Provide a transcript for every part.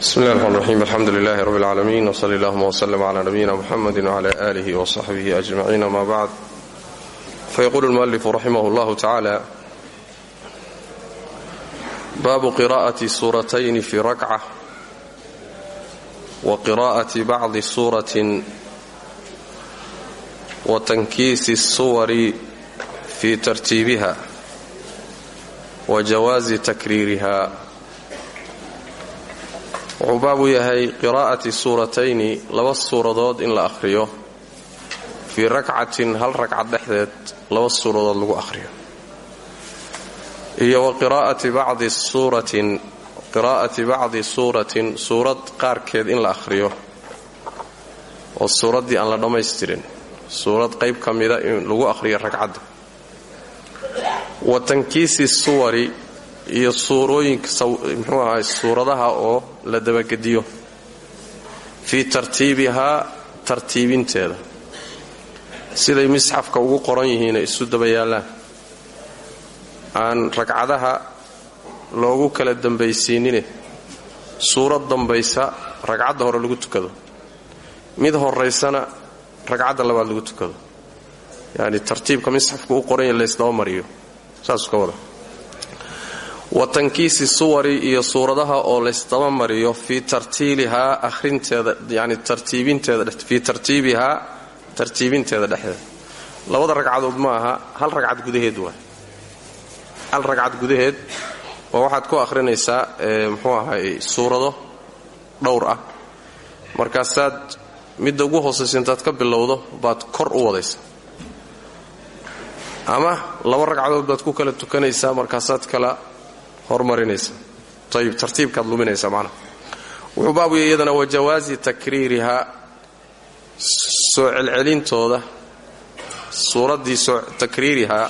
بسم الله الرحمن الرحيم الحمد لله رب العالمين وصلى اللهم وسلم على نبينا محمد وعلى آله وصحبه أجمعين ما بعد فيقول المؤلف رحمه الله تعالى باب قراءة سورتين في ركعة وقراءة بعض سورة وتنكيس الصور في ترتيبها وجواز تكريرها wuxuu baabu yahay qiraa'ati suuratayni laba suuradood in la akhriyo. Fii rakcatin hal ragcad dhexdeed laba suuradood lagu akhriyo. Iyo wa qiraa'ati bacdi suuratin suurad qaarkeed in la akhriyo. Oo suuraddii aan la dhammaystirin. Suurad qayb ka mida in lagu akhriyo ragcadda wa tankiisi suwari iyo suurooyinka muxuu ahay suuradaha oo la dabagediyo. Fii tartiibihaa tartiibinteeda. Siday misxafka ugu qoran yihiina isu daba yaallaan. Aan ragcadaha loogu kala dambaysiinine suurad dambaysa ragcadda hore lagu tukado. Mid horaysana ragcadda labaad lagu tukado. Yacni tartiibka misxafka u qoran yahi laysdaba mariyo. Saasuu ka wada wa tankiisi suwari iyo suuradaha oo laysdaba mariyo fii tartiilihaa ahrinteeda yani tartiibinteeda fii tartiibihaa tartiibinteeda dhexdeeda. Labada ragcadood ma aha hal ragcad gudaheed waay. Hal ragcad gudaheed oo waxaad ku akhrinaysaa muxuu ahay suurado dhowr ah. Markaasaad midda ugu hoosaysa intaad ka bilowdo baad kor u wadaysa ama laba ragcadood baad ku kala tukanaysaa markaasaad kala hormarinaysa. Ayib tartiibkaad luminaysa macnaha wuxuu baabuya iyadana wa jawaazi takriirihaa soo celcelintooda suuraddii takriirihaa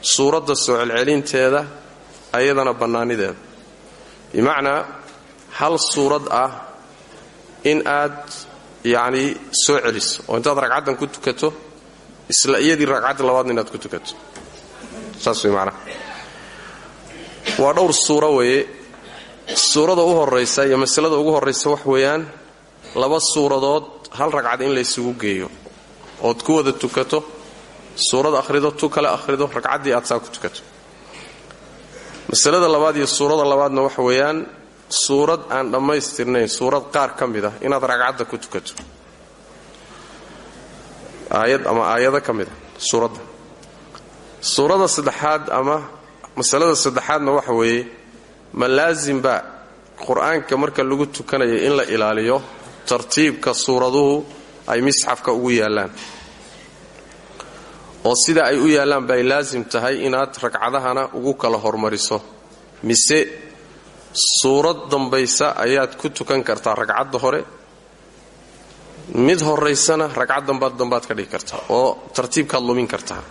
suuradda soo celcelinteeda ayadana bannaanideeda. Bimacnaa hal suurad ah in aad yacnii soo celiso oo intaad ragcaddan ku tukato isla iyadii ragcadda labaadna inaad ku tukato. Saas way macnaha waa dhowr suuro weeye. Suurada u horraysa iyo masalada ugu horraysa wax weeyaan laba suuradood hal ragcad in la ysugu geeyo. Ood ku wada tukato suurad akhrido tu kale akhrido ragcaddii aad saa ku tukato. Masalada labaad iyo suurada labaadna waxa weeyaan suurad aan dhammaystirnayn suurad qaar ka mid ah inaad ragcadda ku tukato. Aayad ama aayado ka mid a suuradda. Suurada saddexaad ama masalada saddexaadna waxa weeye ma laasimba qur'aanka marka lagu tukanayo in la ilaaliyo tartiibka suuraduhu ay misxafka ugu yaallaan. Oo sida ay u yaallaan bay laasim tahay inaad ragcadahana ugu kala hormariso. Mise suurad dambaysa ayaad ku tukan kartaa ragcadda hore mid horaysana ragcad dambaad dambaad ka dhigi kartaa oo tartiibkaad lumin kartaa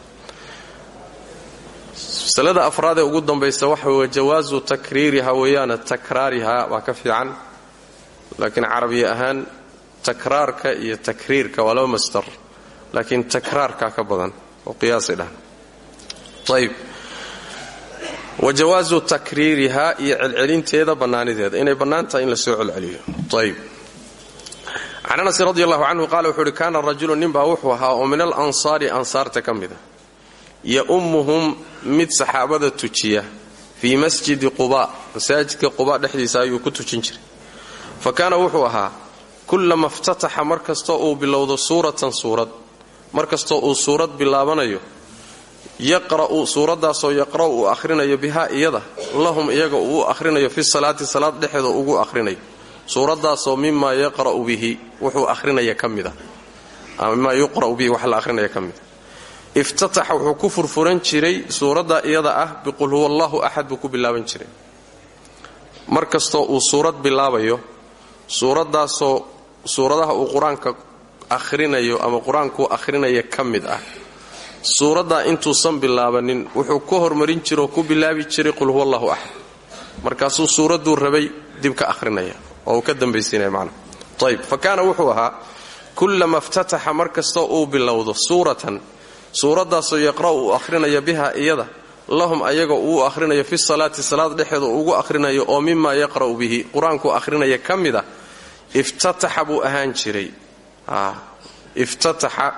masalada afraad ee ugu dambaysa waxa wey jawaasu takriiriha weeyaana takraarihaa waa ka fiican. Laakiin carabiya ahaan takraarka iyo takriirka waa laba masdar laakiin takraarka ka badan oo qiyaasay dhahan ayb wa jawaasu iyo celcelinteeda bannaanideeda. Inay bannaan tahay in la soo celceliyo. Ayb can anas radi allahu canhu wuxuu kaana rajulu ninbaa wuxuu ahaa oo min al ansaari ansaarta ka yaummuhum mid saxaabada tujiya fii masjidi quba masaajidka quba dhexdiisa ayuu ku tujin jiray. Fa kaana wuxuu ahaa kullama iftataxa mar uu bilowdo suuratan suurad mar uu suurad bilaabanayo yaqra'u suuraddaasoo yaqra'u uu akhrinayo bihaa iyada lahum iyaga uu u akhrinayo fi salaati salaad dhexeeda ugu akhrinayo. Suuraddaasoo mimaa yaqra'u bihi wuxuu akhrinaya ka mida ama mimaa yuqra'u bihi wax la akhrinaya ka mida iftataxa wuxuu ku furfuran jiray suuradda iyada ah biqul huwa allahu axad buu bilaaban jiray mar kastoo uu suurad bilaabayo suuraddaasoo suuradaha uu qur'aanka akhrinayo ama qur'aankuu akhrinaya ka mid ah suuraddaa intuusan bilaabanin wuxuu ka hormarin jira oo ku bilaabi jiray qul huwa allahu axad markaasuu suuradduu rabay dib ka oo uu ka dambaysiinaya macnaha ayb fa wuxuu ahaa kullama iftataxa mar kastoo uu bilowdo suuratan suuraddaasoo yaqra'u uu akhrinayo biha iyada lahum ayaga uu akhrinayo fi salaati salaad dhexeeda ugu akhrinayo oo mimaa yaqra'u bihi. Qur'aankuu akhrinaya ka mida iftataxa buu ahaan iftataxa.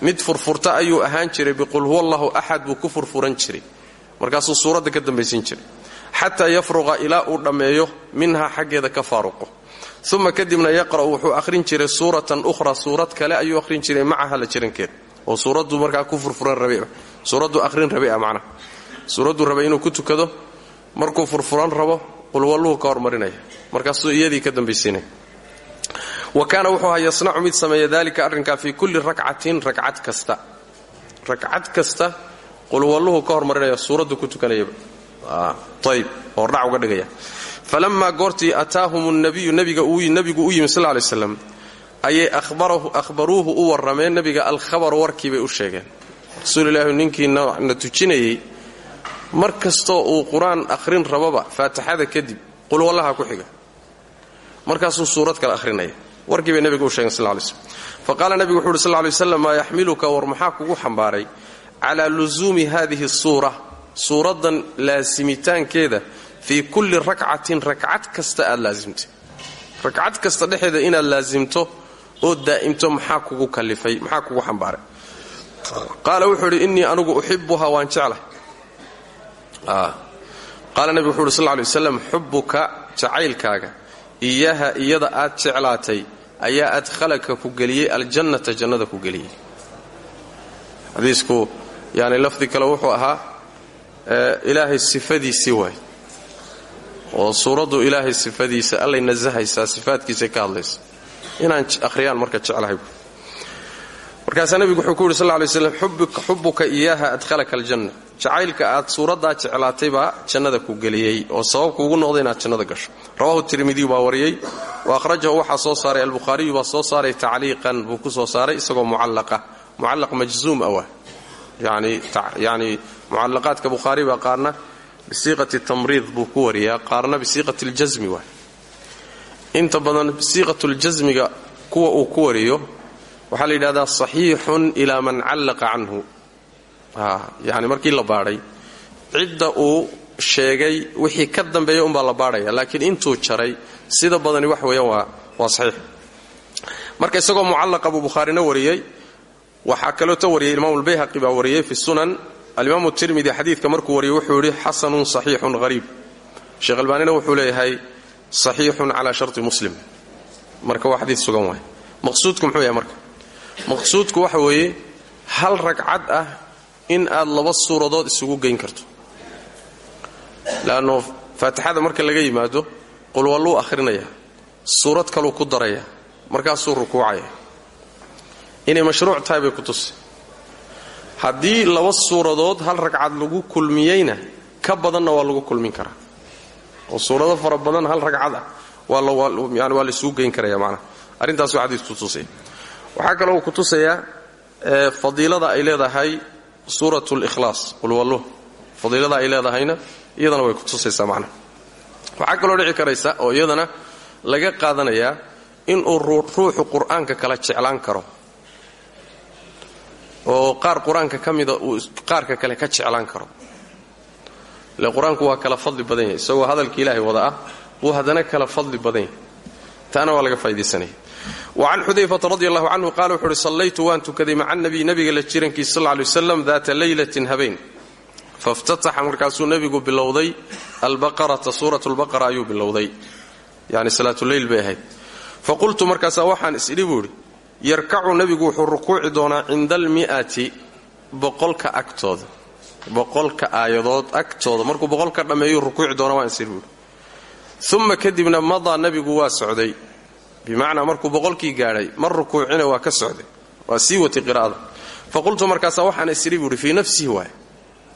Mid furfurta ayuu ahaan jiray biqul huwa allahu axad buu ku furfuran jiray. Markaasuu suuradda ka dambaysiin jiray. Xataa yafruqa ilaa uu dhammeeyo minhaa xaggeeda ka faaruqo. Uma kadibna yaqra'u wuxuu akhrin jiray suuratan ukhra suurad kale ayuu akhrin jiray macaha la jirankeeda oo suuraddu markaa ku furfuran suuraddu akhrin rabe ah macnaha suuradduu rabay inuu ku tukado markuu furfuran rabo qulwalluhu ka hormarinaya. Markaasuu iyadii ka dambaysiinaya wa kaana wuxuu ahaa yasnacu mid sameeya dalika arrinkaa fii kulli rakcatin racad kasta. Ragcad kasta qulwalluhu ka hormarinaya suuraddu ku tukanayaba ayb oo dhac uga dhigaya. Falammaa goortii ataahum nabiyu nabigu u yimi sal lay slam ayay ahbaruuhu u warrameen. Nabiga alkhabar warkii bay u sheegeen. Rasuulilaahi ninkii na tujinayey mar kastoo uu qur'aan akhrin rababa faatixada kadib qulwallaha ku xiga. Markaasuu suurad kale ahrinaya warkii bay nabiga u sheegeen sal lay slm fa qaala nabigu wuxu uhi sal lay waslam maa yaxmiluka? War maxaa kugu xambaaray? Calaa lusuumi hadihi suura. Suuraddan laasimitaankeeda fii kulli rakcatin rakcad kasta aad laasimtay kasta dhexeeda inaad laasimto oo daa'imto maxaa kugu kalifay maxaa kugu xambaaray? Qaala wuxuu idhi innii anugu uxibuha waan jeclahay. Qaala nebigu wuxu uhi sal lay waslam xubuka jacaylkaaga iyaha iyada aad jeclaatay ayaa adkhalaka ku geliyey aljannata jannada ku geliyey. Xadiisku yani lafdi kale wuxuu ahaa ilaahay sifadiisii waay. Oo suuraddu ilaahay sifadiisa allay nasahaysaa sifaadkiisay ka hadlaysa inaan akhriyaan marka jeclahay. Markaasaa nebigu wuxuu ku yidhi sal lay slam xubuka iyaaha adhalaka aljanna. Jacaylka aad suuraddaa jeclaatay baa jannada ku geliyey oo sababku ugu noqday inaad jannada gasho. Rawahu tirmidiyu baa wariyey wa akhrajahu waxaa soo saaray albukhaariyu baa soo saaray tacliiqan buu ku soo saaray isagoo mucallaqa. Mucallaq majzuum awah yani mucallaqaadka bukhaari baa qaarna bisiiqati tamriid buu ku wariyaa qaarna bisiiqati ljasmi waay inta badan bisiiqatuljasmiga kuwa uu ku wariyo waxaa la yidhahdaa saxiixun ilaa man callaqa canhu. Yani markii la baadhay cidda uu sheegay wixii ka dambeeya umbaa la baadhaya laakiin intuu jaray sida badani wax weeyaan waa saxiix. Marka isagoo mucallaqa buu bukhaarina wariyey waxaa kaloota wariyey imaam albayhaqi baa wariyey fi sunan. Alimaamu tirmidi xadiidka markuu wariyey wuxuu yidhi xasanun saxiixun hariib sheekh albaanina wuxuu leeyahay saxiixun calaa sharti muslim. Marka waa xadiid sugan waay. Maqsuudku muxuu yahay marka? Maqsuudku waxa weeye hal ragcad ah in aad laba suuradood isugu geyn karto. Leanno faatixada marka laga yimaado qulwalluu akhrinaya suurad kaluu ku daraya markaasuu rukuucaya. Inay mashruuc tahay bay ku tusi. Haddii laba suuradood hal ragcad lagu kulmiyeyna ka badanna waa lagu kulmin karaa oo suurado fara badan hal ragcad ah. Waa laisugu geyn karaya macnaha. Arrintaasuu xadiisku tusaya waxaa kaloo uu ku tusayaa fadiilada ay leedahay suurat likhlaas qulwalluh fadiilada ay leedahayna iyadana way ku tusaysaa macnaha. Waxaa kaloo dhici karaysa oo iyadana laga qaadanayaa inuu ruuxu qur'aanka kala jeclaan karo. Oo qaar qur'aanka ka mida uu qaarka kale ka jeclaan karo ile qur'aanku waa kala fadli badan yahay. Isagoo hadalka ilaahay wada ah wuu haddana kala fadli badan yahay. Taana waa laga faa'idaysanaya wacan xudayfata radi allahu canhu qaala wuxu uhi sallaytu waan tukaday maca nabiy nabiga la jirankiisa sal lay waslam daata leylatin habeen. Faftataxa markaasuu nebigu bilowday albaqarata suurat lbaqara ayuu bilowday. Yani salaatuleyl bay ahayd. Faqultu markaasaa waxaan is-idhi buu idhi yarkacu nebigu wuxuu rukuuci doonaa cinda almi'ati agtooda boqolka aayadood agtooda. Markuu boqolka dhammeeyuu rukuuci doona waan is-idhi buuhi uma kadibna madaa nebigu waa socday. Bimacnaa markuu boqolkii gaadhay mar rukuucina waa ka socday. Waa sii watay qiraa'ada faqultu markaasaa waxaan is-idhi buuhi nafsihi waay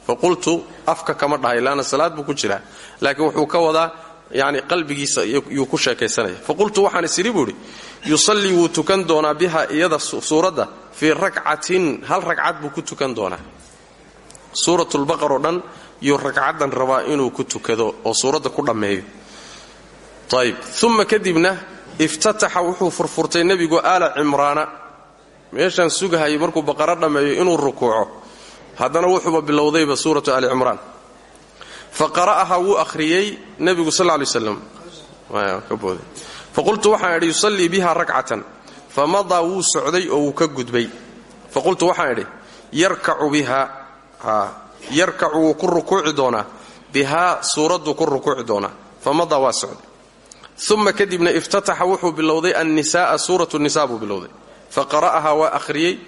faqultu afka kama dhahay laana salaad buu ku jiraa. Laakiin wuxuu ka wadaa yani qalbigiisa yuu ku sheekaysanaya. Faqultu waxaan is idhi buuhi yusallii tukan doonaa biha iyada suuradda fii rakcatin hal ragcad buu ku tukan doonaa suuratulbaqar oo dhan yuu ragcaddan rabaa inuu ku tukado oo suuradda ku dhammeeyo. Ayb uma kadibna iftataxa wuxuu furfurtay nebigu aala cimraana. Meeshaan sugahayay markuu baqaro dhammeeyo inuu rukuuco. Haddana wuxuuba bilowdayba suuratu ali cimraan. Fa qara'aha wuu akhriyey nebigu sal ly slam faqultu waxaan idhi yusallii biha rakcatan. Famadaa wuu socday oo wuu ka gudbay. Faqultu waxaan idhi yarkacu biha yarkacu wuu ku rukuuci doonaa bihaa suuradduu ku rukuuci doonaa famadaa waa socday. Uma kadibna iftataxa wuxuu bilowday annisa'a suuratu nisa buu bilowday. Faqara'aha waa akhriyey.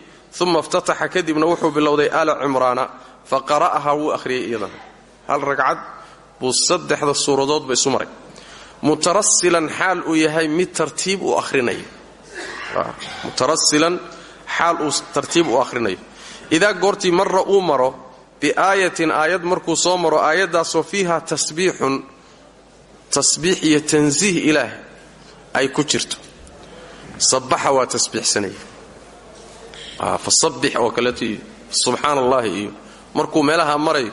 Uma iftataxa kadibna wuxuu bilowday ala cimraana. Faqara'aha wuu akhriyey iyadana. Hal ragcad buu saddexda suuradoodba isu maray. Mutarasilan xaal uu yahay mid tartiib u ahrinayo mutarasilan xaal uu tartiib u akhrinayo idaa goortii marra uu maro biaayatin aayad markuu soo maro aayaddaasoo fiiha tasbiixun tasbiix iyo tansiih ilaah ay ku jirto. Sabaxa waa tasbiixsanaya. Fasabbix oo kaleeto iyo subxaana allahi iyo markuu meelaha marayo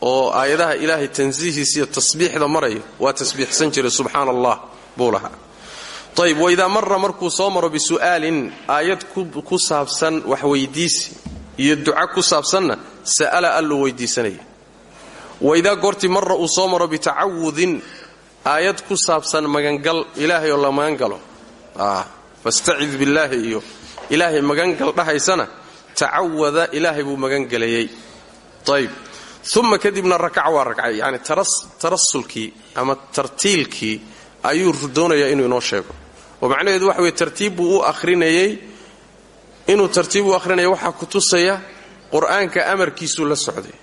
oo aayadaha ilaahay tansiihiisa iyo tasbiixda marayo waa tasbiixsan jiray subxaana allah buu lahaa. Ayb waidaa marra markuu soo maro bisu'aalin aayad ku saabsan waxweydiisi iyo duca ku saabsanna sa'ala alluu weydiisanaya waidaa goortii marra uu soo maro bitacawudin aayad ku saabsan magangal ilaahay oo la magangalo. Fastacid billaahi iyo ilaahay magangal dhahaysana tacawada ilaahay buu magangelayey ayb uma kadibna rakaca waa rakcay yani tarasulkii ama tartiilkii ayuu doonayaa inuu inoo sheego. Oo macnaheedu waxa weye tartiib buu u ahrinayey inuu tartiib u ahrinaya waxaa ku tusaya qur'aanka amarkiisuu la socday.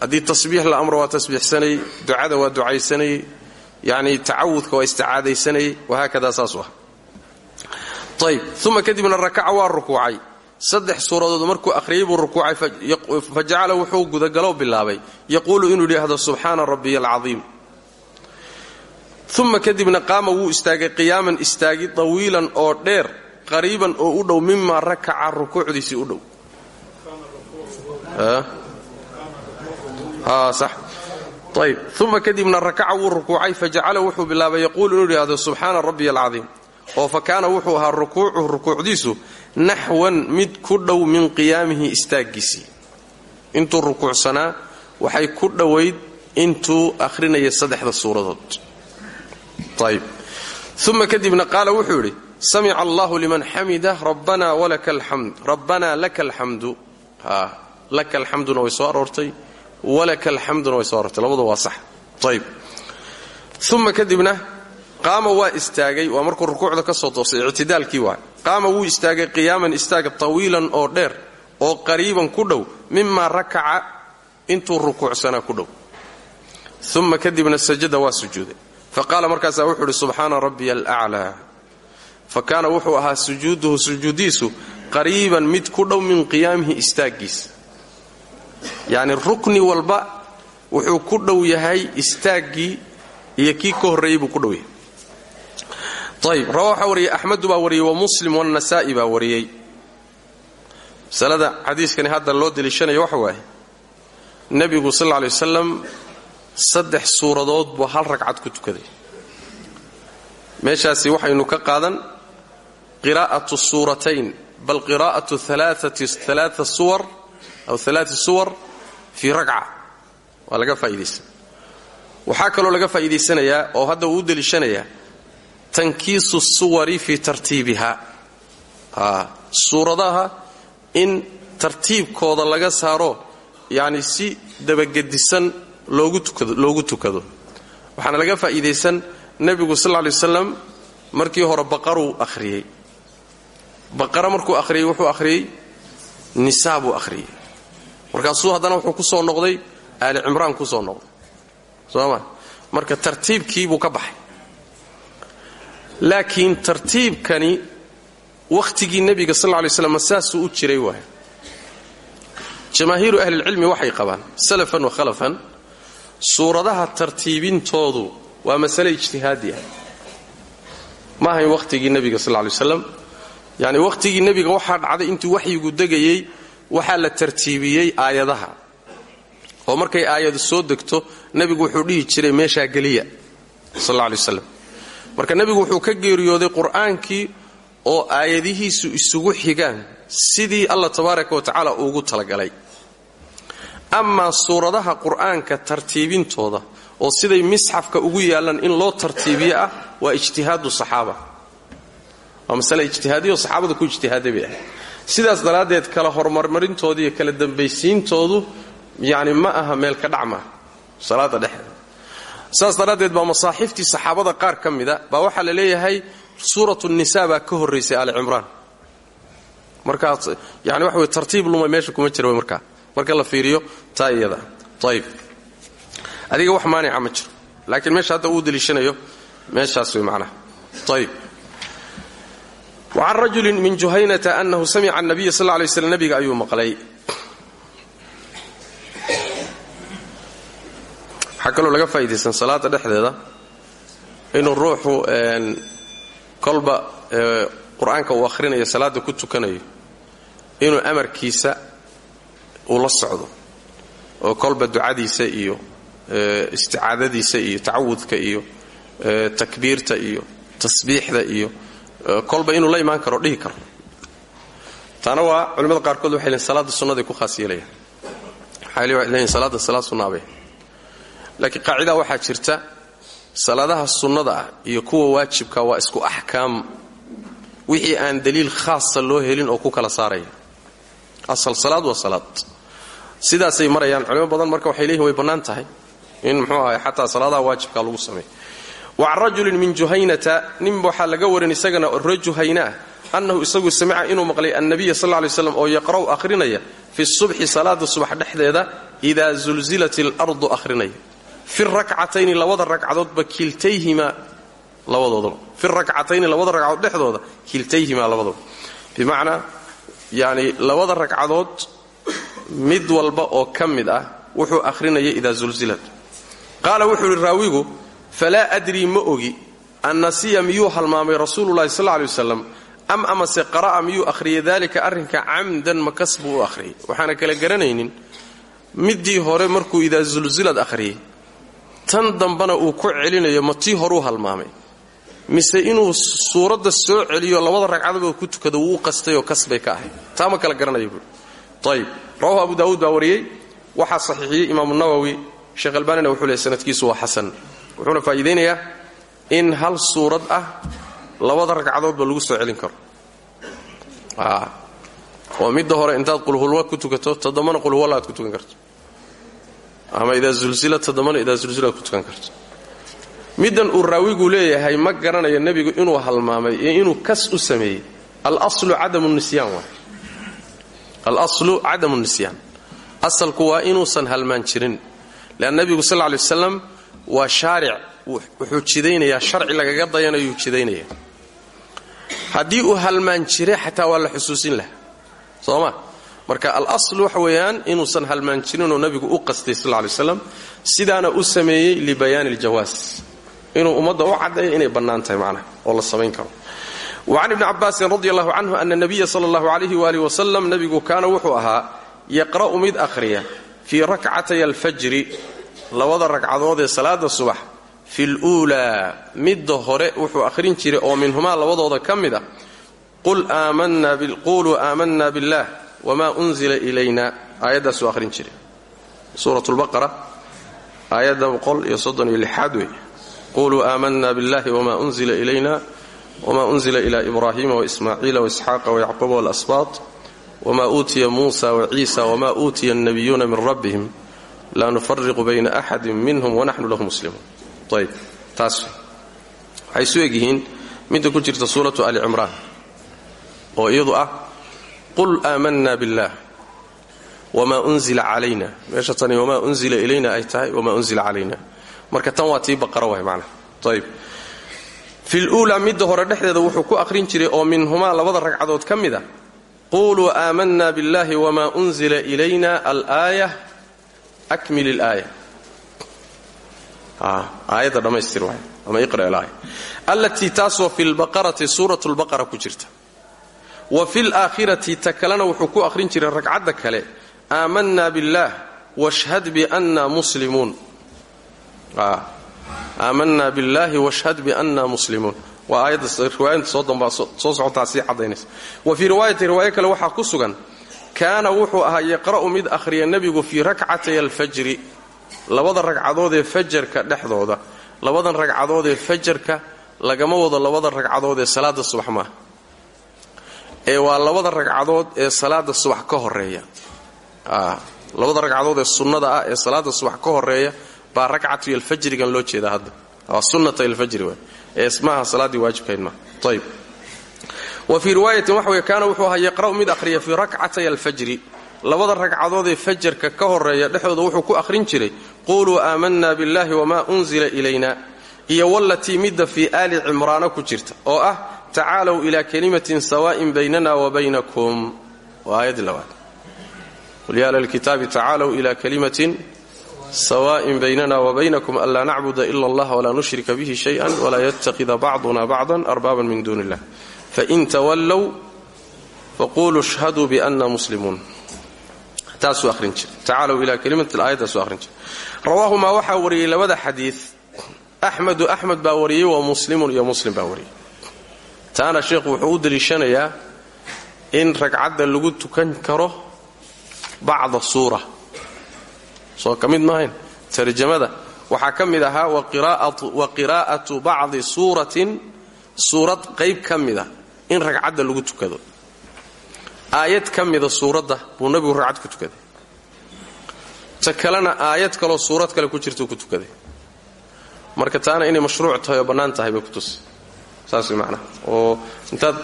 Haddii tasbiix la amro waa tasbiixsanayey ducada waa ducaysanayey yani tacawudka waa isticaadaysanayey wahaakada saasuu ah. Ayb uma kadibna rakaca waa rukuucay. Saddex suuradood markuu akhriyey buu rukuucay fa jacala wuxuu gudagalow bilaabay. Yaquulu inuu yidhaahdo subxaana rabbiya alcadiim. Uma kadibna qaama wuu istaagay qiyaaman istaagi tawiilan oo dheer qariiban oo u dhow mimaa rakaca rukuucdiisii u dhow. Ayb uma kadibna rakaca wuu rukuucay fajacala wuxuu bilaabay yaquulu inuu yidhaahdo subxaana rabbiya alcadiim. Oo fa wuxuu ahaa rukuucuhu rukuucdiisu naxwan mid ku dhow min qiyaamihi istaaggiisii. Intuu rukuucsanaa waxay ku dhowayd intuu akhrinaya saddexda suuradood. Ayb uma kadibna qaala wuxuu yidhi samica allahu liman xamida rabbanaa walaka alxamd rabbanaa laka alxamdu laka alxamduna way soo aroortay walaka alxamduna way soo aroortay labadu waa sax ayb uma kadibna qaama waa istaagay waa markuu rukuucda ka soo toosay ictidaalkii waa qaama wuu istaagay qiyaaman istaaga tawiilan oo dheer oo qariiban ku dhow mimaa rakaca intuu rukuucsanaa ku dhow uma kadibna sajada waa sujuuday fa kaana wuxuu ahaa sujuuduhu sujuudiisu qariiban mid ku dhow min qiyaamihi istaaggiisa yacni rukni walba wuxuu ku dhow yahay istaaggii iyo kii ka horreeyey buu ku dhow yahay. Ayb rawa waxaa wariyey axmedu baa wa muslim wanasaa'i baa wariyey. Masalada xadiiskani hadda loo deliishanayo waxa waaye. Nebigu sal alay wasalam saddex suuradood buu hal ragcad ku tukaday. Meeshaasi waxaynu ka qaadan qiraa'atu suuratayn bal qiraa'atu alaaa suwar aw alaati suwar fii ragca waa laga faa'iidaysan waxaa kaloo laga faa'iidaysanayaa oo hadda uu u deliishanayaa tankiisu suwari fii tartiibiha. Suuradaha in tartiibkooda laga saaro yacni si dabagedisan loogu tukado waxaana laga faa'iidaysan nebigu sal lay waslam markii hore baqaruu akhriyey baqara markuu akhriyey wuxuu akhriyey nisaa buu akhriyey. Markaasuu haddana wuxuu ku soo noqday aali cimraan ku soo noqday. Soo ma? Marka tartiibkiibuu ka baxay. Laakiin tartiibkani wakhtigii nebiga sal lay slam saasuu u jiray waay. Jamaahiiru ahlilcilmi waxay qabaan salafan wa khalafan suuradaha tartiibintoodu waa masale ijtihaadi ah ma ahayn wakhtigii nebiga sal lla lay yacni wakhtigii nebiga waxaa dhacday intii waxyigu degayey waxaa la tartiibiyey aayadaha. Oo markay aayadu soo degto nebigu wuxuu dhihi jiray meeshaa geliya sal alla alay marka nebigu wuxuu ka geeriyooday qur'aankii oo aayadihiisu isugu xigaan sidii allah tabaaraka wa tacaala uugu talagalay. Amaa suuradaha qur'aanka tartiibintooda oo siday misxafka ugu yaallaan in loo tartiibiyo ah waa ijtihaadu saxaaba waa masale ijtihaadiyo saxaabada ku ijtihaaday bay sidaas daraaddeed kala horumarmarintooda iyo kala dambaysiintoodu yacni ma aha meel ka dhac maaha salaada dhexeeda saas daraaddeed baa masaaxiiftii saxaabada qaar ka mida baa la leeyahay suuratu nisa ka horraysay ali cimraan. Markaas yani waxa wey tartiib lumay meesha kuma jira markaa. Marka la fiiriyo taa iyada adiga wax maanica ma jiro. Meesha hadda uu deliishanayo meeshaas way macnaha. Ayib wacan rajulin min juhaynata annahu samica anabiya sal lay slam nabiga ayuu maqlay waxaa kaloo laga faa'idaysan salaada dhexdeeda inuu ruuxu kolba qur'aanka uu akhrinayo salaada ku tukanayo inuu amarkiisa uu la socdo oo kolba ducadiisa iyo isticaadadiisa iyo tacawudka iyo takbiirta iyo tasbiixda iyo kolba inuu la imaan karo dhihi karo. Taana waa culimmada qaarkood waxay leeyiin salaada sunnaday ku khaas yeelayaan. Waxay leeyiin salaada salaad sunnaabay laakiin qaacidaa waxaa jirta salaadaha sunnada ah iyo kuwa waajibka waa isku axkaam. Wixii aan daliil khaasa loo helin oo ku kala saaraya. Asal salaad waa salaad. Sidaasay marayaan. Culimo badan marka waxay leeyihiin way bannaan tahay. In muxuu ahay xataa salaadaha waajibka lagu sameeyo wacan rajulin min juhaynata nin waxaa laga warin isagana re juhayna ah annahu isagu samica inuu maqlay annabiya sal lay slam oo yaqra'u akhrinaya fi subxi salaada subax dhexdeeda idaa zulzilat ilardu akhrinaya. Fi rakcatayni labada ragcadoodba kiltayhimaa labadoodaba. Fi rakcatayni labada ragcadood dhexdooda kiltayhimaa labadooda bimacnaa yani labada ragcadood mid walba oo ka mid ah wuxuu akhrinaya idaa zulzilat. Qaala wuxuu raawigu falaa adrii ma ogi annasiya miyuu halmaamay rasuululahi sal lay wasalam am amase qara'a miyuu akhriyay dalika arrinka camdan makas buu u akhriyay? Waxaana kala garanaynin middii hore markuu idaa zulzilad akhriyay tan dambana uu ku celinayo ma tii horuu halmaamay mise inuu suuradda soo celiyo labada ragcadood ku tukado wuu qastay oo kasbay ka ahayd taa kala garanaya buui ayib abu daawuud baa wariyey waxaa saxiixiyey imaamu nawowi sheekh albaanina wuxuu leey sanadkiisu waa xasan wuxuuna faa'iidaynayaa in hal suurad ah labada ragcadoodba lagu soo celin karo. Oo midda hore intaad qulhulwa ku tukato toddobana qulhuwalla aad ku tukan karto. Ama idaa zulzila toddobana idaa zulzilaad ku tukan karto. Middan uu raawigu leeyahay ma garanayo nebigu inuu halmaamay iyo inuu kas u sameeyey. Alaslu cadamu nisyaan waay. Alaslu cadamu nisyaan asalku waa inuusan halmaan jirin. Leanna nebigu sal lay wasalam waa shaaric. Wuxuu jidaynayaa sharci lagaga dayanayuu jidaynaya haddii uu halmaan jire xataa waa la xusuusin laha soo ma? Marka alaslu waxa weeyaan inuusan halmaan jirinoo nebigu u qastay sal lay waslam sidaana u sameeyey libayaani aljawaas inuu ummadda u caddeeyo inay bannaan tahay oo la samayn karo. Wacan ibni cabaasin radi allahu canhu ana nabiya sala allahu alayhi waali wasalam nebigu kaana wuxuu ahaa yaqra'u mid akhriya fii rakcatay alfajri labada ragcadood ee salaada subax fi luulaa midda hore wuxuu akhrin jiray oo minhumaa labadooda ka mid ah quluu aamanna biاllah wma unzila ilayna. Aayaddaasuu akhrin jiray. Suurat lbaqara aayadda lixaad wey quluu aamanna biاllahi wma unzila ilayna wma unzila ila ibrahima waismaaciila waisxaaqa wayacquuba walasbaat wma uutiya muusa waciisa wma uutiya annabiyuuna min rabbihim laa nufariqu bayna axadin minhum wanaxnu lahu muslimuun ayb taas waxay isu egyihiin midda ku jirta suuratu ali cimraan oo iyadu ah qul aamanna biاllah wma unzila calayna meesha tani wma unzila ilayna ay tahay wma unzila calayna marka tan waa tii baqara waay macnaha ayb fi luulaa midda hore dhexdeeda wuxuu ku akhrin jiray oo minhumaa labada ragcadood ka mid a quluu aamanna biاllahi wma unzila ilayna akmil ilaaya aayadda dhammaystir waay ama iqra ilaaya allatii taasoo fi lbaqarati suurat lbaqara ku jirta wa fi laakhirati ta kalena wuxuu ku akhrin jiray ragcadda kale aamanna billaah washhad bianna muslimuun aamanna billaahi washhad bianna muslimuun waa aayadda riwaayada soo dambaa soo socotaa sii caddaynaysa wa fii riwaayati riwaayo kale waxaa ku sugan kaana wuxuu ahaa yaqra'u mid akhriya nebigu fii rakcatay alfajri labada ragcadood ee fajarka dhexdooda. Labadan ragcadood ee fajarka lagama wado labada ragcadood ee salaada subax maaha ee waa labada ragcadood ee salaada subax ka horreeya labada ragcadood ee sunnada ah ee salaada subax ka horreeya baa rakcatu alfajrigan loo jeedaa hadda. Waa sunnata alfajri w ee maaha salaaddii waajibkayd maaha ayb wa fii riwaayatin waxa wey kaana wuxuu mid akhriya fii rakcatay alfajri. Labada ragcadood ee fajarka ka horreeya dhexdooda wuxuu ku akhrin jiray quluu aamanna billahi wamaa unzila ilayna. Iyo wallatii midda fii aali cimraana ku jirta oo ah tacaalow ilaa kalimatin sawaa'in baynana wa baynakum. Waa aayaddii labaad. Qul ya ahla lkitaabi tacaalow ila kalimatin sawaa'in baynana wa baynakum anlaa nacbuda ila allah walaa nushrika bihi shay'an walaa yattakhida bacduna bacdan arbaaban min duuni illah fain tawallow faquluu ishhaduu bianna muslimuun taasuu ahrin jiray tacaalow ila kalimatin aayaddaasuu ahrin jiray rawaahumaa waxaa wariyey labada xadiid axmedu axmed baa wariyey wa muslimun iyo muslim baa taana sheekhu wuxuu u deliishanayaa in ragcadda lagu tukan karo bacda suura soo ka mid maahayn tarjamada waxaa ka mid ahaa wa qiraa'atu bacdi suuratin suurad qayb ka in ragcadda lagu tukado. Aayad ka mida suuradda buu nabigu ragcad ku tukaday. Ta kalena aayad kaloo suurad kale ku jirtuu ku tukaday. Marka taana inay mashruuc tahay oo bannaan tahay bay ku tusi. Saas way macnaha oo intaad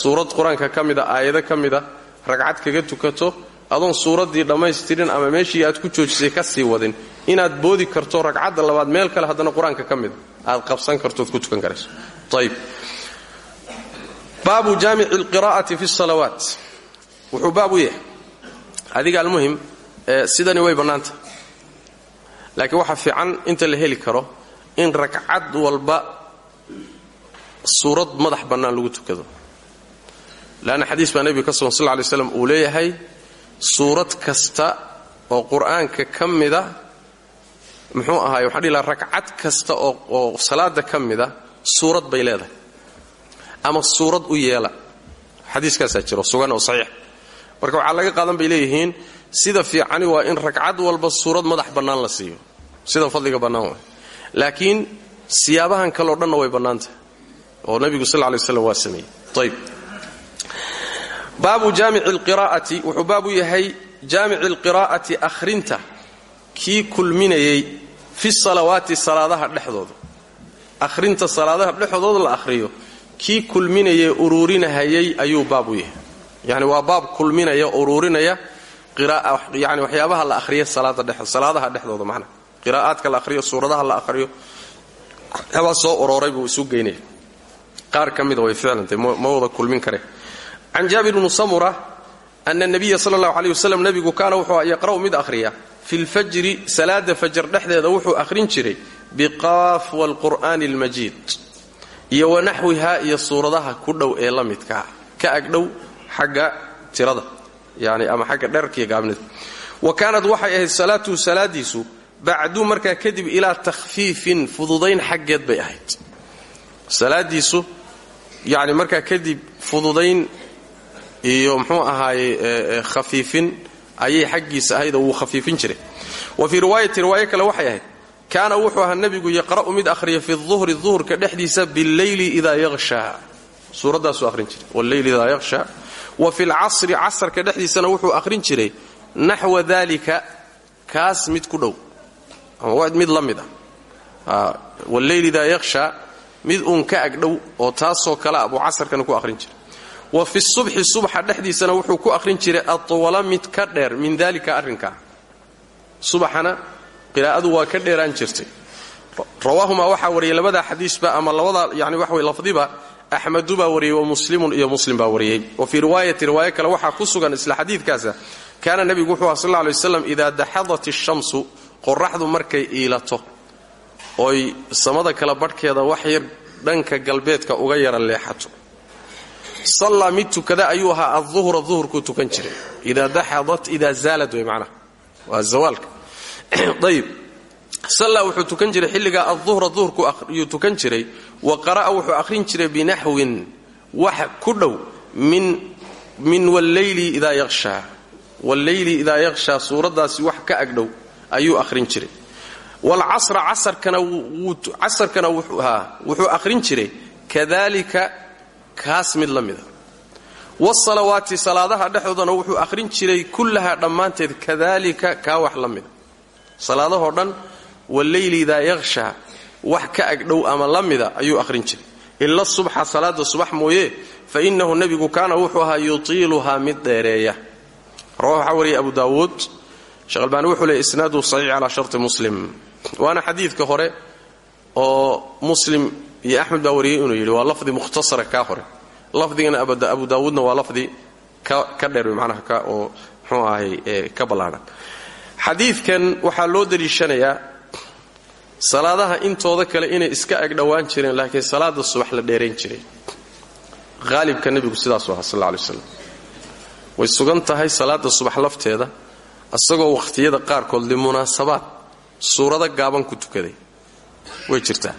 suurad qur'aanka ka mida aayado ka mida ragcad kaga tukato adoon suuraddii dhammaystirin ama meeshii aad ku joojisay ka sii wadin. Inaad boodi karto ragcadda labaad meel kale haddana qur'aanka ka mida aad qabsan kartood ku tukan karayso. Ayb baabu jaamici alqiraa'ati fi salawaat. Wuxuu baab u yahay. Adiga almuhim sidani way bannaanta. Laakiin waxaa fiican inta la heli karo in ragcad walba suurad madax bannaan lagu tukado. Leanna xadiis baa nebiga ka sugan sal ly slam uu leeyahay suurad kasta oo qur'aanka ka mida muxuu ahaay waxaan dhihi laha ragcad kasta oo salaada ka mida suurad bay leedahay ama suurad u yeela. Xadiiskaasaa jiro sugan oo saxiix. Marka waxaa laga qaadan bay leeyihiin sida fiicani waa in ragcad walba suurad madax bannaan la siiyo. Sida fadliga bannaan waay. Laakiin siyaabahan kaleo dhanna way bannaantahay oo nabigu sal lay slam waa sameeyey. Ayb baabu jaamici alqiraa'ati wuxuu yahay jaamici alqiraa'ati akhrinta. Kii kulminayey fi salawaati salaadaha dhexdooda. Akhrinta salaadaha dhexdooda la akhriyo kii kulminayee uruurinahayay ayuu baab u yahay. Yani waa baab kulminaya uruurinaya yani waxyaabaha la ahriya salaadaha dhexdooda manaa qiraa'aadka la ahriyo suuradaha la ahriyo waxyaabaa soo urooray buu isu geynaya qaar ka way ficlantay ma kulmin kare. Can jaabir bni samura ana nabiya sala allahu aleyh nebigu kaana wuxuu yaqra'u mid akhriya fi lfajri salaada fajar dhexdeeda wuxuu akhrin jiray biqaaf waalqur'aani almajiid iyo wanaxwiha iyo suuradaha ku dhow ee la midkaa ka agdhow xagga tirada yani ama xagga dherarkiiyo gaabnida. Wa kaanad waxay ahayd salaatuhu salaadiisu bacdu markaa kadib ilaa takhfiifin fududayn xaggeed bay ahayd. Salaadiisu yani markaa kadib fududayn iyo mxuu ahaaye khafiifin ayay xaggiisa ahayd oo wuu khafiifin jiray. Wa fii riwaayati riwaayo kale waxay ahayd kaana wuxuu ahaa nebigu yaqra'u mid akhriya fi duhri duhurka dhexdiisa billeyli idaa yakhshaa suuraddaasuu ahrin jiray. Walleyli idaa yakhshaa wa fi lcasri casarka dhexdiisana wuxuu akhrin jiray naxwa dalika kaas mid ku dhow. Ama mid la mid ah. Walleyli idaa yakhshaa mid uun ka agdhow oo taasoo kale a buu casarkana ku akhrin jiray. Wa fi subxi subxa dhexdiisana wuxuu ku akhrin jiray atwala mid ka dheer min dalika arrinkaa subaxana qiraa'adu waa ka dheeraan jirtay. Rawaahumaa waxaa wariyay labadaa xadiisba ama labadaa yani waxa wey lafdiba axmedu baa wariyey wa muslimun iyo muslim baa wariyey wa fii riwaayati riwaayo kale waxaa ku sugan isla xadiidkaasa kaana nebigu wuxuu aha sal lla alay waslam idaa daxadat ishamsu qoraxdu markay iilato. Oy samada kala badhkeeda wax yar dhanka galbeedka uga yara leexato. Sallaa mid tukada ayuu ahaa aduhra duhurkuu tukan jiray. Idaa daxadat idaa zaalad way macnaha ayib. Sallaa wuxuu tukan jiray xilligaa aduhra duhurku ayuu tukan jiray. Wa qara'a wuxuu akhrin jiray binaxwin wax ku dhow min walleyli idaa yaqshaa walleyli idaa yaqshaa suuraddaasi wax ka agdhow ayuu akhrin jiray. Casarkana casarkana wuxuu akhrin jiray kadalika kaas mid la mida. Wasalawaati salaadaha dhexdoodana wuxuu akhrin jiray kullahaa dhammaanteed kadalika kaa wax la mida salaadahoo dhan walleyli idaa yaqshaa wax ka agdhow ama la mida ayuu akhrin jiray. Ila subxa salaada subax mooye fa innahu nebigu kaana wuxuu ahaa yutiiluhaa mid dheereeya. Rawa waxaa wariyay abu daawuud. Sheekh albaani wuxuu leey isnaadu saxiix calaa sharti muslim. Waana xadiidka hore oo muslim iyo axmed baa wariyey inuu yidhi waa lafdi mukhtasara kaa hore. Lafdigana abu daawuudna waa lafdi ka dheer macnaha ka oo muxuu ahay ka ballaadhan xadiidkan waxaa loo deliishanayaa salaadaha intooda kale inay iska agdhowaan jireen laakiin salaada subax la dheerayn jiray. Haalibka nebigu sidaasuu ahaa sal lla alay waslam way sugan tahay salaada subax lafteeda isagoo wakhtiyada qaarkood limunaasabaad suurado gaaban ku tukaday. Way jirtaa.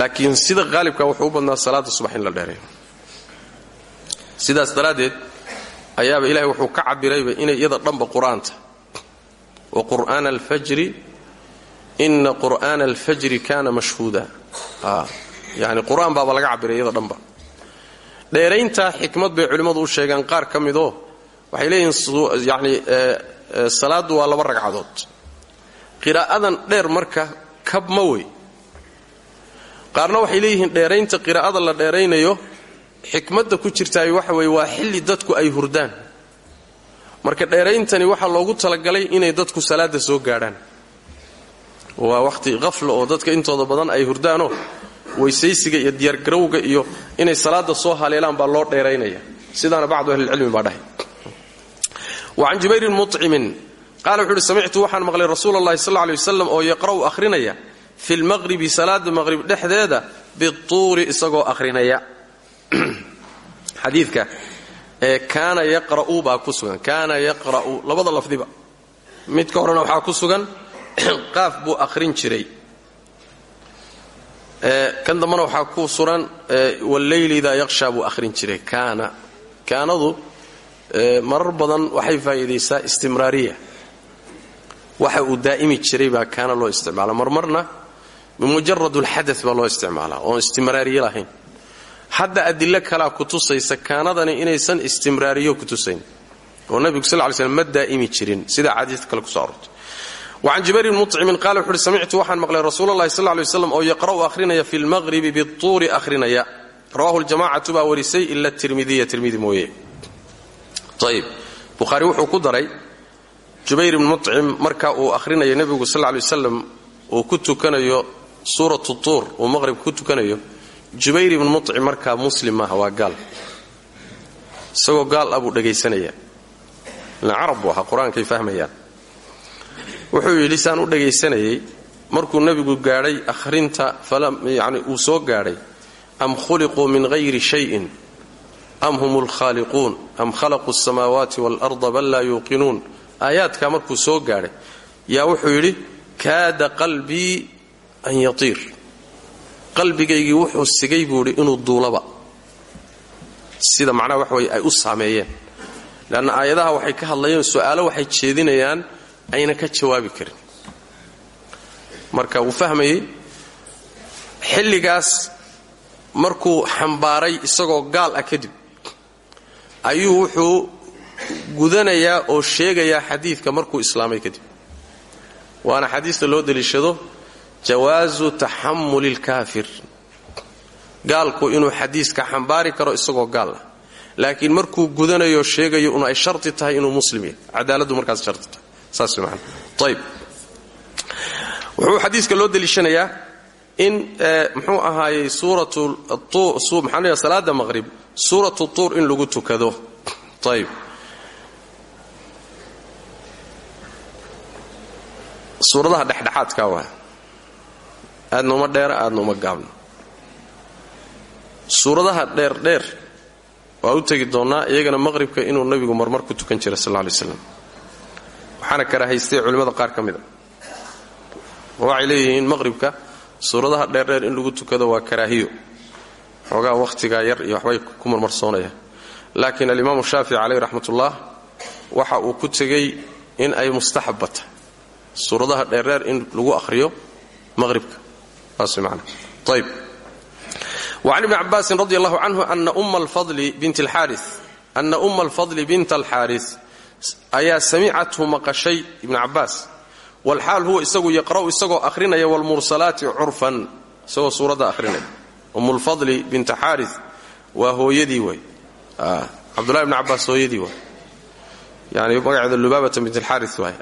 Laakiin sida haalibka wuxuu badnaa salaada subax in la dheereeyo. Sidaas daraaddeed ayaaba ilahay wuxuu ka cabirayba inay iyada dhanba qur'aanta wa qur'aana alfajri ina qur'aana alfajri kaana mashhuuda. Yani qur'aan baaba laga cabiray iyada dhanba. Dheerayntaa xikmad bay culimmadu u sheegaan qaar ka midoo waxay leeyihiin yani salaaddu waa laba ragcadood. Qiraa'adan dheer marka kab ma wey. Qaarna waxay leeyihiin dheeraynta qiraa'ada la dheeraynayo xikmadda ku jirtaay waxa weye waa xilli dadku ay hurdaan marka dheerayntani waxaa loogu talagalay inay dadku salaada soo gaadhaan. Waa wakhti qafla oo dadka intooda badan ay hurdaanoo weysaysiga iyo diyaargarowga iyo inay salaada soo haleelaan baa loo dheeraynaya. Sidaana bacdu ahlilcilmi baa dhahay. Wacan jubayrin mucimin qaala wuxu uhi samictu waxaan maqlay rasuul allahi sal ley oo yaqra'u akhrinaya fi lmaqribi salaada maqrib dhexdeeda bituuri isagoo akhrinaya. Xadiidka ee kaana yaqra'u baa ku sugan. Kaana yaqra'u labada lafdiba. Midka horena waxaa ku sugan qaaf buu akhrin jiray. Kan dambana waxaa ku suran walleyli idaa yaqshaa buu akhrin jiray. Kaana. Kaanadu marar badan waxay faa'iidaysaa istimraariya. Waxa uu daa'imi jiray baa kaana loo isticmaala marmarna bimujarad alxadat baa loo isticmaalaa oon istimraariye lahayn hadda adilo kalaa kutusaysa kaanadani inaysan istimraariyo kutusayn oo nabigu sal ly slm ma daa'imi jirin. Sida xaadiista kale kuso arortay. Wacan jubayr bn mucimin qaala wuxu uhi samictu waxaan maqlay rasuul allahi sal lay waslam oo yaqra'u akhrinaya fi lmaqribi bituuri akhrinaya. Rawahu ljamacatu baa warisay ila tirmidiya tirmidi mooye. Ayib bukhaari wuxuu ku daray jubayr ibn mucim marka uu ahrinayo nebigu sal lay waslam uu ku tukanayo suuratu tuur uu maqribka ku tukanayo jubayr ibn mucim markaa muslim maaha waa gaal. Isagoo gaal ah buu dhegaysanaya ila carab buu fahmayaan. Wuxuu yidhi saan u dhegaysanayay markuu nebigu gaadhay akhrinta yani uu soo gaadhay am khuliquu min hayri shayin? Am hum lkhaaliquun am khalaquu asamaawaati waalarda bal laa yuuqinuun? Aayaadkaa markuu soo gaadhay yaa wuxuu yidhi kaada qalbii an yatiir qalbigaygii wuxuu sigay buu idhi inuu duulaba. Sida macnaha wax weye ay u saameeyeen. Leanna aayadaha waxay ka hadlayeen su'aalo waxay jeedinayaan ayna ka jawaabi karin. Marka wuu fahmayey xilligaas markuu xambaaray isagoo gaal ah kadib ayuu wuxuu gudanayaa oo sheegayaa xadiidka markuu islaamay kadib. Waana xadiista loo deliishado jawaasu taxamuli lkaafir gaalku inuu xadiiska xambaari karo isagoo gaal ah. Laakiin markuu gudanayo sheegayo un ay sharti tahay inuu muslim yahay. Cadaaladdu markaas sharti tahay. Saas man ayb wuxuu xadiiska loo deliishanayaa in mxuu ahaayey suuratmaxaa salaada maqhrib suuratu tuur in lagu tukado. Ayb suuradaha dhexdhexaadka waa aadna uma dheera aadna uma gaabno. Suuradaha dheerdheer waa u tegi doonnaa iyagana maqhribka inuu nebigu marmar ku tukan jiray sal lay slam waxaana karaahaystay culimmada qaar ka mida waxay leeyihiin maqhribka suuradaha dheerdheer in lagu tukado waa karaahiyo. Xoogaa wakhtigaa yar iyo waxbay ku marmarsoonayaan laakiin alimaamu shaafici caleyh raxmatullah waxa uu ku tegey in ay mustaxabbata suuradaha dheerdheer in lagu akhriyo maqhribka وcan ibni cabaasin radi allahu canhu ana umma alfadli bint alxaaris ayaa samicathu maqashay ibnu cabbaas walxaal huwa isagu yaqra'u isagoo akhrinaya wlmursalaati curfan isagoo suuradda akhrinaya. Ummulfadli binta xaaris waa hooyadii way. Cabdullahi ibni cabbaas hooyadii waay yani magaceeda lubaabata bint alxaaris waay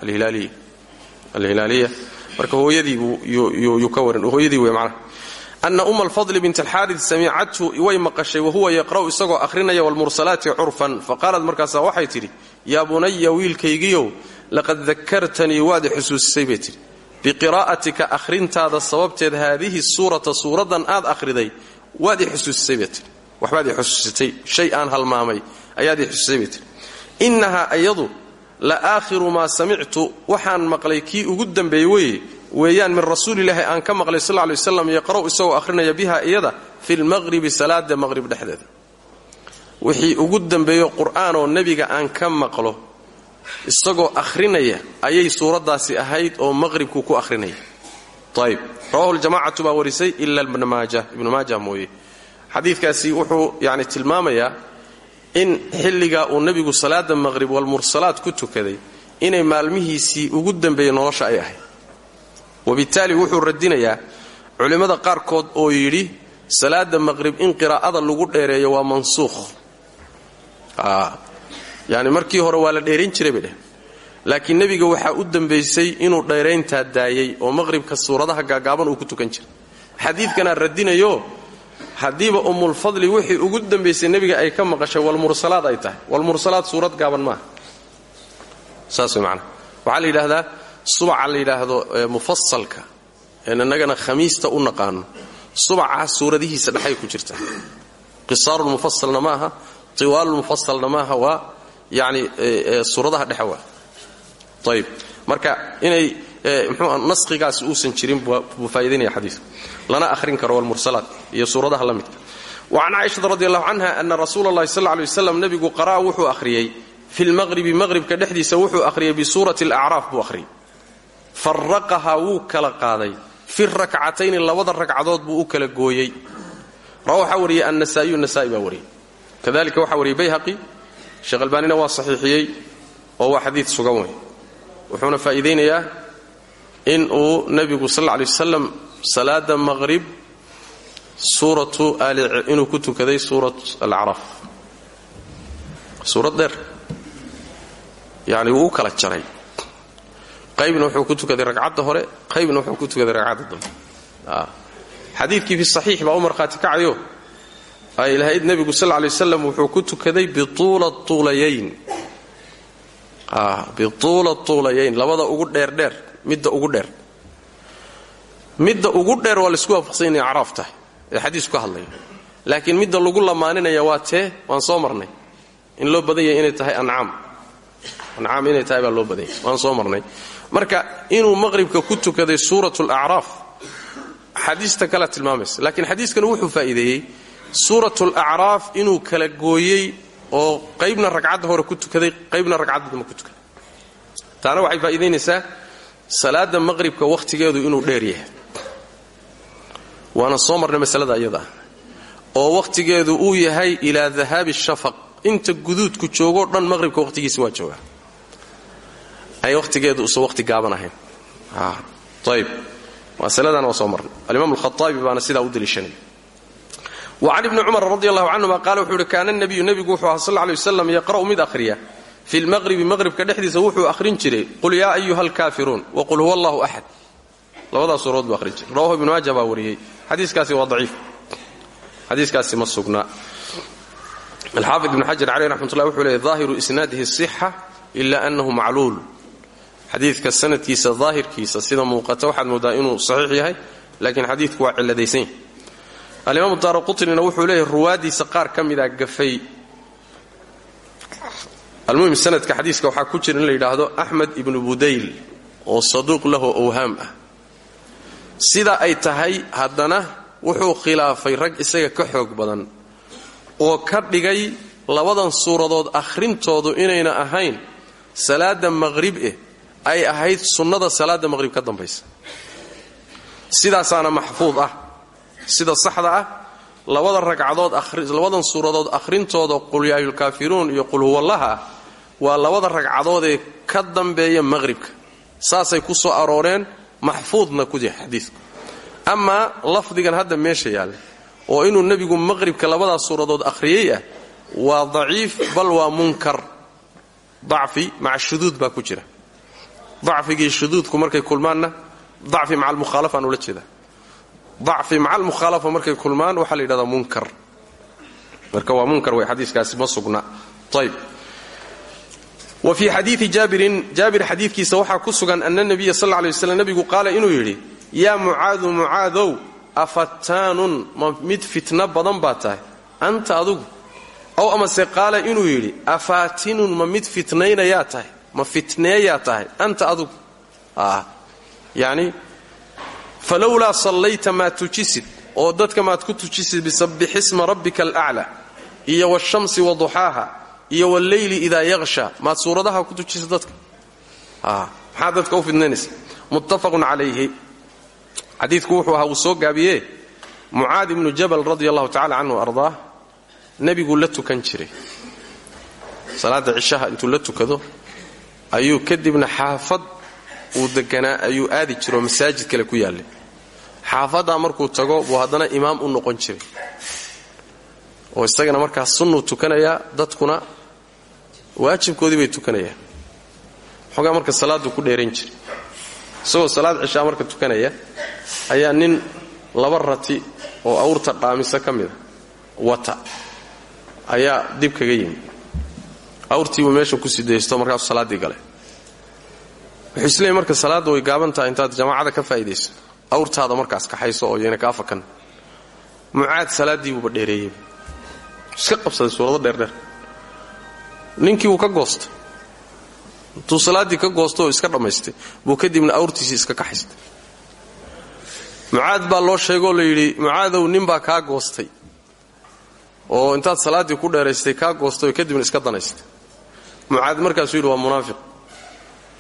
alhilaaliya marka hooyadii yuu ka waran hooyadii wey macnaha ana umma alfadli bint alxaaris samicathu way maqashay wahuwa yaqra'u isagoo akhrinaya wlmursalaati curfan. Faqaalad markaasaa waxay tidhi yaa bunaya wiilkaygiiow laqad dakartanii waad xusuusisay bay tidhi. Biqiraa'atika akhrintaada sababteed haadihi suurata suuraddan aad akhriday waad i xusuusisay bay tidhi. Waxbaad i xusuusitay shay aan halmaamay ayaad iyadu la aakhiru maa samictu waxaan maqlay kii ugu dambeeyey weye weeyaan min rasuulilaahi aan ka maqlay sal lay waslam yaqra'u isagoo akhrinaya biha iyada fi lmaqhribi salaada maqhrib dhexdeeda. Wixii ugu dambeeyo qur'aanoo nebiga aan ka maqlo isagoo akhrinaya ayay suuraddaasi ahayd oo maqhribku ku akhrinaya. Ayb rawahu ljamacatu baa warisay ila ibnu maaja mooye. Xadiidkaasi wuxuu yani tilmaamayaa in xilligaa uu nebigu salaada maqhrib walmursalaad ku tukaday inay maalmihiisii ugu dambeeyey nolosha ay ahayd. Wabitaali wuxuu radinayaa culimmada qaarkood oo yidhi salaada maqhrib in qiraa'ada lagu dheereeyo waa mansuukh. Yani markii hore waa la dheerayn jiray bay dheh laakiin nebiga waxaa u dambaysay inuu dheerayntaa daayey oo maqhribka suuradaha gaagaaban uu ku tukan jiray. Xadiidkanaa radinayo haddiiba ummulfadli wixii ugu dambaysay nebiga ay ka maqashay walmursalaad ay tahay. Walmursalaad suurad gaaban maaha. Saas macnaha waxaa la yidhaahdaa subaca la yidhaahdo mufasalka een innagana khamiista u naqaano subacaas suuradihiisa dhexay ku jirta. Qisaarulmufasalna maaha tiwaalulmufasalna maaha waa yani suuradaha dhexe waa. Ayb marka inay mxuu nasqigaasi uusan jirin buu faa'idaynaya xadiiku lana ahrin karo walmursalaat iyo suuradaha la midka wacan caaishata radi allahu canha ana rasuula allahi sal lay waslam nebigu qara'a wuxuu akhriyey. Fi lmaqhribi maqhribka dhexdiisa wuxuu akhriyey bisuurati alacraaf buu akhriyey. Faraqahaa wuu kala qaaday. Fi rakcatayni labada ragcadood buu u kala gooyey. Waxaa wariyey annasaa'iyu nasa'i baa wariyey. Kadalika waxaa wariyey bayhaqi. Sheekh albaanina waa saxiixiyey oo waa xadiid sugan wey wuxuuna faa'iidaynayaa in uu nebigu sal lla wasalam salaada maqhrib suuratu inuu ku tukaday suurat alacraaf suurad dheer. Yani wuu kala jaray. Qaybna wuxuu ku tukaday ragcadda hore qaybna wuxuu ku tukaday ragcadda dambe xadiidkii fi saxiix baa u markhaati kacayo ay lahayd nebigu sal lay wasalam wuxuu ku tukaday bituula tuulayayn bituula tuulayayn labada ugu dheerdheer midda ugu dheer midda ugu dheer waa la isku waafaqsan inay ee xadiisku ka laakiin midda lagu lamaaninaya waa tee waan soo marnay. In loo badan inay tahay ancaam ancaam inay tahay loo badan waan soo marnay. Marka inuu maqhribka ku tukaday suurat alacraaf xadiista kala tilmaamaysa. Laakiin xadiiskani wuxuu faa'iideeyey. Suurat alacraaf inuu kala gooyey oo qaybna ragcadda hore ku tukaday qaybna ragcadda dambe ku tukaday. Taana waxay faa'iidaynaysaa salaada maqhribka wakhtigeedu inuu dheer yahay waana soo marnay masalada iyada oo wakhtigeedu uu yahay ilaa dahaabi shafaq. Inta guduudku joogoo dhan maqhribka wakhtigiisa waa joogaa ay wakhtigeedu usan wakhti gaaban ahayn. Ayb masaladana waa soo marnay. Alimaam alkhaaabi baana sidaa u daliishanaya wacan ibni cumar radi allahu canhuma qaala wuxuu ihi kaana nebigu wuxuu aha sal lay waslam yaqra'u akhriya. Fi lmaqhribi maqhribka dhexdiisa wuxuu akhrin jiray. Qul yaa ayuha alkaafiruun waqul huwa allahu axad labadaas suuradood buu ahrin jiray. Rawahu ibnu maaja baa wariyey xadiiskaasi waa daciif. Xadiiskaasi ma sugnaa alxaafid ibnu xajar caleyh raxmatullah wuxuu leeyay daahiru isnaadihi sixa ila annahu macluul. Xadiidka sanadkiisa daahirkiisa sida muuqata waxaad moodaa inuu saxiix yahay laakiin xadiidku waa cilladaysan yahy alimaamu daara quطnina wuxuu leeyahy ruwaaddiisa qaar ka mida gafay. Almuhim sanadka xadiiska waxaa ku jira in la yidhaahdo axmed ibnu budayl oo saduuq lahu owhaam ah sida ay tahay haddana wuxuu khilaafay rag isaga ka xoog badan oo ka dhigay labadan suuradood akhrintoodu inayna ahayn salaada maqhrib eh ay ahayd sunnada salaada maqhrib ka dambaysa. Sidaasaana maxfuud ah sida saxda ah labada ragcadood labadan suuradood akhrintooda qulyaayulkaafiruun iyo qulhuwallaha ah waa labada ragcadoodee ka dambeeya maqhribka. Saasay ku soo arooreen maxfuudna ku yahay xadiidku amaa lafdigan hadda meesha yaalla oo inuu nebigu maqhribka labadaas suuradood akhriyey ah waa daciif bal waa munkar dacfi maca shuduud baa ku jira dacfigii shuduudku markay kulmaanna dacfi maca almukhaalafaan ula jeeda dacfi maca almukhaalafa markay kulmaan waxaa la yidhahdaa munkar marka waa munkar way xadiiskaasi ma sugna ayb wa fii xadiii jaabirin jaabir xadiidkiisa waxaa ku sugan ana nabiya sal lay waslam nebigu qaala inuu yidhi yaa mucaadu mucaadow afattaanun ma mid fitno badan baa anta adugu ow amase qaala inuu yidhi afaatinun ma mid fitnaynayaa tahay ma fitneeyaa tahay. Anta adugu. Yani falowlaa sallayta maa tujisid oo dadka maad ku tujisid bisabbixisma rabbika alaclaa iyo washamsi waduxaaha iyo walleyli idaa yaqsha maad suuradaha ku tujisid dadka. Maxaa dadka u fidnaynaysa muttafaqun calayhi. Xadiidku wuxuu ahaa uu soo gaabiye mucaad ibnu jabal radia allahu tacala canhu ardaah nebiguu la tukan jiray. Salaadda cishaha intuu la tukado ayuu kadibna xaafad uu deganaa ayuu aadi jiroo masaajid kale ku yaallay xaafaddaa markuu tago buu haddana imaam u noqon jiray. Oo isagana markaas sunnuu tukanayaa dadkuna waajibkoodii bay tukanayaan. Xoogaa marka salaaduu ku dheeran jiray. Isagoo salaad cishaa marka tukanaya ayaa nin laba rati oo awrta dhaamisa ka mida wata. Ayaa dib kaga yimi. Awrtiibuu meesha ku sidaysto markaasuu salaaddii galay. Wuxuu isleeyay marka salaadda way gaaban tahay intaad jamaacada ka faa'idayso awrtaada markaas kaxayso oo yayna kaa fakan. Mucaad salaaddiibuuba dheereeyey. Iska qabsaday suurado dheerdheer ninkii wuu ka goostay intuu salaaddii ka goosto oo iska dhammaystay buu kadibna awrtiisii iska kaxaystay mucaad baa loo sheegoo la yidhi mucaadow nin baa kaa goostay. Oo intaad salaaddii ku dheeraystay kaa goostay oo kadibna iska danaystay. Mucaad markaasuu yidhi waa munaafiq.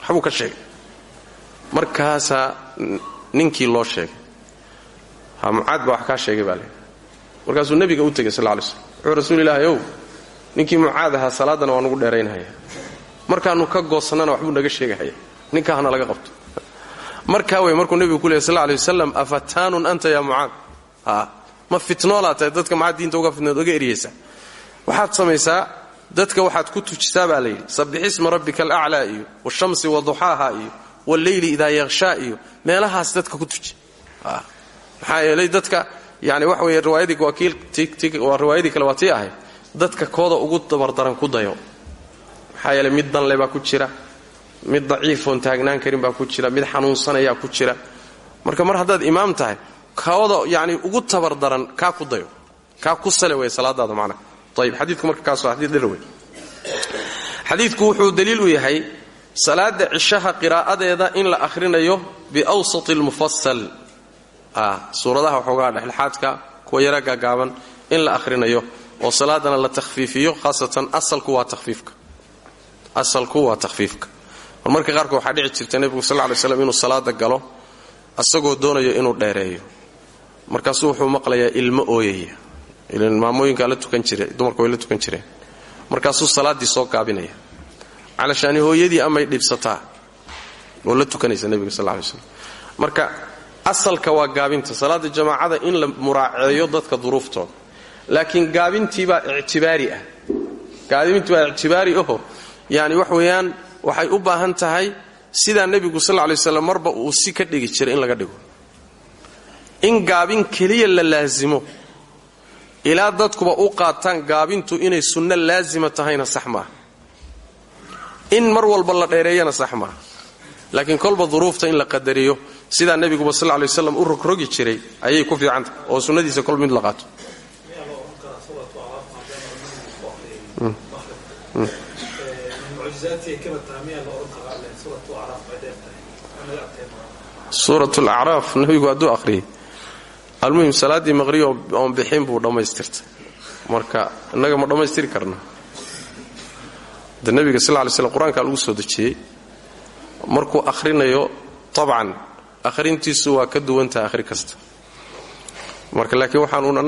Waxbuu ka sheegay. Markaasaa ninkii loo sheegay. Mucaad baa wax kaa sheegay baa layidhi markaasuu nebiga u tegay sal lay slm wuxuu rasuul ninkii mucaad ahaa salaaddana waa nugu dheeraynhaya markaannu ka goosannana waxbuu naga sheegahaya ninkaa laga qabto. Markaa wey markuu nebigu ku lehy sal lay wasalam afataanun anta yaa mucaad? Ma fitnoolaa dadka maxaad uga fitnood oga eryaysaa waxaad samaysaa dadka waxaad ku tujisaa baa layidhi sabbixisma rabbika alaclaa iyo washamsi waduxaaha iyo walleyli idaa yakshaa iyo meelahaas dadka ku tuji. Maxaa yeelay dadka yani waxa waa riwaayadii kale waa tii ahayd dadka kooda ugu dabardaran ku dayo. Maxaa mid danle baa ku jira mid daciifoon taagnaan karin baa ku jira mid xanuunsanayaa ku jira. Marka mar haddaad imaam tahay kooda yani ugu tabardaran kaa ku dayo kaa ku sale wey salaadaada ayib xadiidku marka kaas waa xadiid xadiidku wuxuu daliil u yahay salaada cishaha qiraa'adeeda in la akhrinayo biwsati lmufasal suuradaha waxoogaa dhexdhexaadka kuwa yara gaagaaban in la akhrinayo oo salaadana la takhfiifiyo khaasatan asalku waa takhfiifka. Asalku waa takhfiifka. Mar marka qaarkood waxaa dhici jirta nebigu sal ly slam inuu salaada galo asagoo doonayo inuu dheereeyo. Markaasuu wuxuu maqlayaa ilmo ooyaya. Maamooyinkaa la tukan jire dumarku way la tukan jireen. Markaasuu salaaddii soo gaabinaya. Calashaani hooyadii amay dhibsataa oo la tukanaysa nebiga sal lay slam marka asalka waa gaabinta. Salaada jamaacada in la muraaceeyo dadka duruuftooda laakiin gaabintiibaa ictibaari ah. Gaabintiibaa ictibaari aho yani wax weeyaan waxay u baahan tahay sidaa nebigu sal lay slam marba uu si ka dhigi jiray in laga dhigo. In gaabin keliya la laasimo ilaa dadkuba u qaataan gaabintu inay sunno laasima tahayna sax maaha. In mar walba la dheereeyana sax maaha. Laakiin kolba duruufta in la qadariyo sidaa nebiguba sal lay waslam u rogrogi jiray ayay ku fiicantahay oo sunnadiisa kol mid la qaato suurat lacraaf nabigu hadduu akhriyay almuhim salaaddii maqrib oon bixin buu dhammaystirtay. Marka innaga ma dhammaystiri karna de nebiga sal lay slam qur'aankaa lagu soo dejiyey markuu akhrinayo tabcan akhrintiisu waa ka duwantaha kasta. Marka laakiin waxaan uun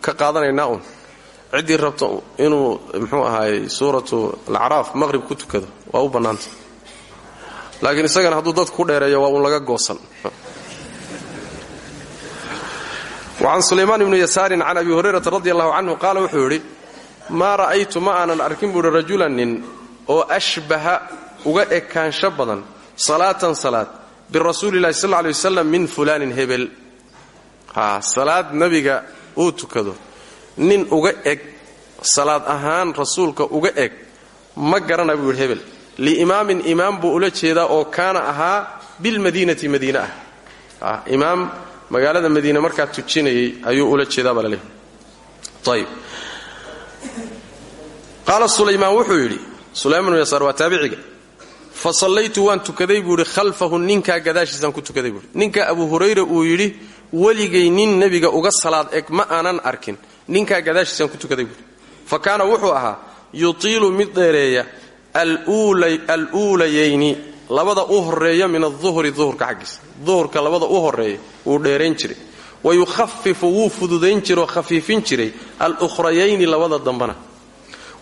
ka qaadanaynaa ciddii rabto inuu muxuu ahaayey suuratu alacraaf maqhrib ku tukado waa u bannaanta laakiin isagana hadduu dadku ku dheereeyo waa uun laga goosan. Wacan sulaymaan ibni yasaarin can abi hurayrata radi allahu canhu qaala wuxuu yidhi maa ra'aytu ma aanan arkin buuhi rajulan nin oo ashbaha uga ekaansho badan salaatan salaad birasuulillahi sal lla lay wasalam min fulaanin hebel. Salaad nin uga eg salaad ahaan rasuulka uga eg ma garana buu yidhi hebel. Liimaamin imaam buu ula jeedaa oo kaana ahaa bilmadiinati madiine ah. Imaam magaalada madiine markaa tujinayay ayuu ula jeedaa baa laleeyahy ayb qaala sulaymaan wuxuu yidhi sulaymaan bnu yasaar waa taabiciga fa sallaytu waan tukaday buu khalfahu ninkaa gadaashiisaan ku tukaday buuhi ninka abu hurayra uu yidhi weligay nin nebiga uga salaad eg ma aanan arkin ninkaa gadaashiisaan ku tukaday buuhi fa kaana wuxuu ahaa yutiilu mid dheereeya aluulayayni labada u horreeya min aduhri duhurka xaggiisa duhurka labada u horreeya wuu dheerayn jiray. Wa yukhafifu wuu fududayn jiray oo khafiifin jiray alukhrayayni labada dambana.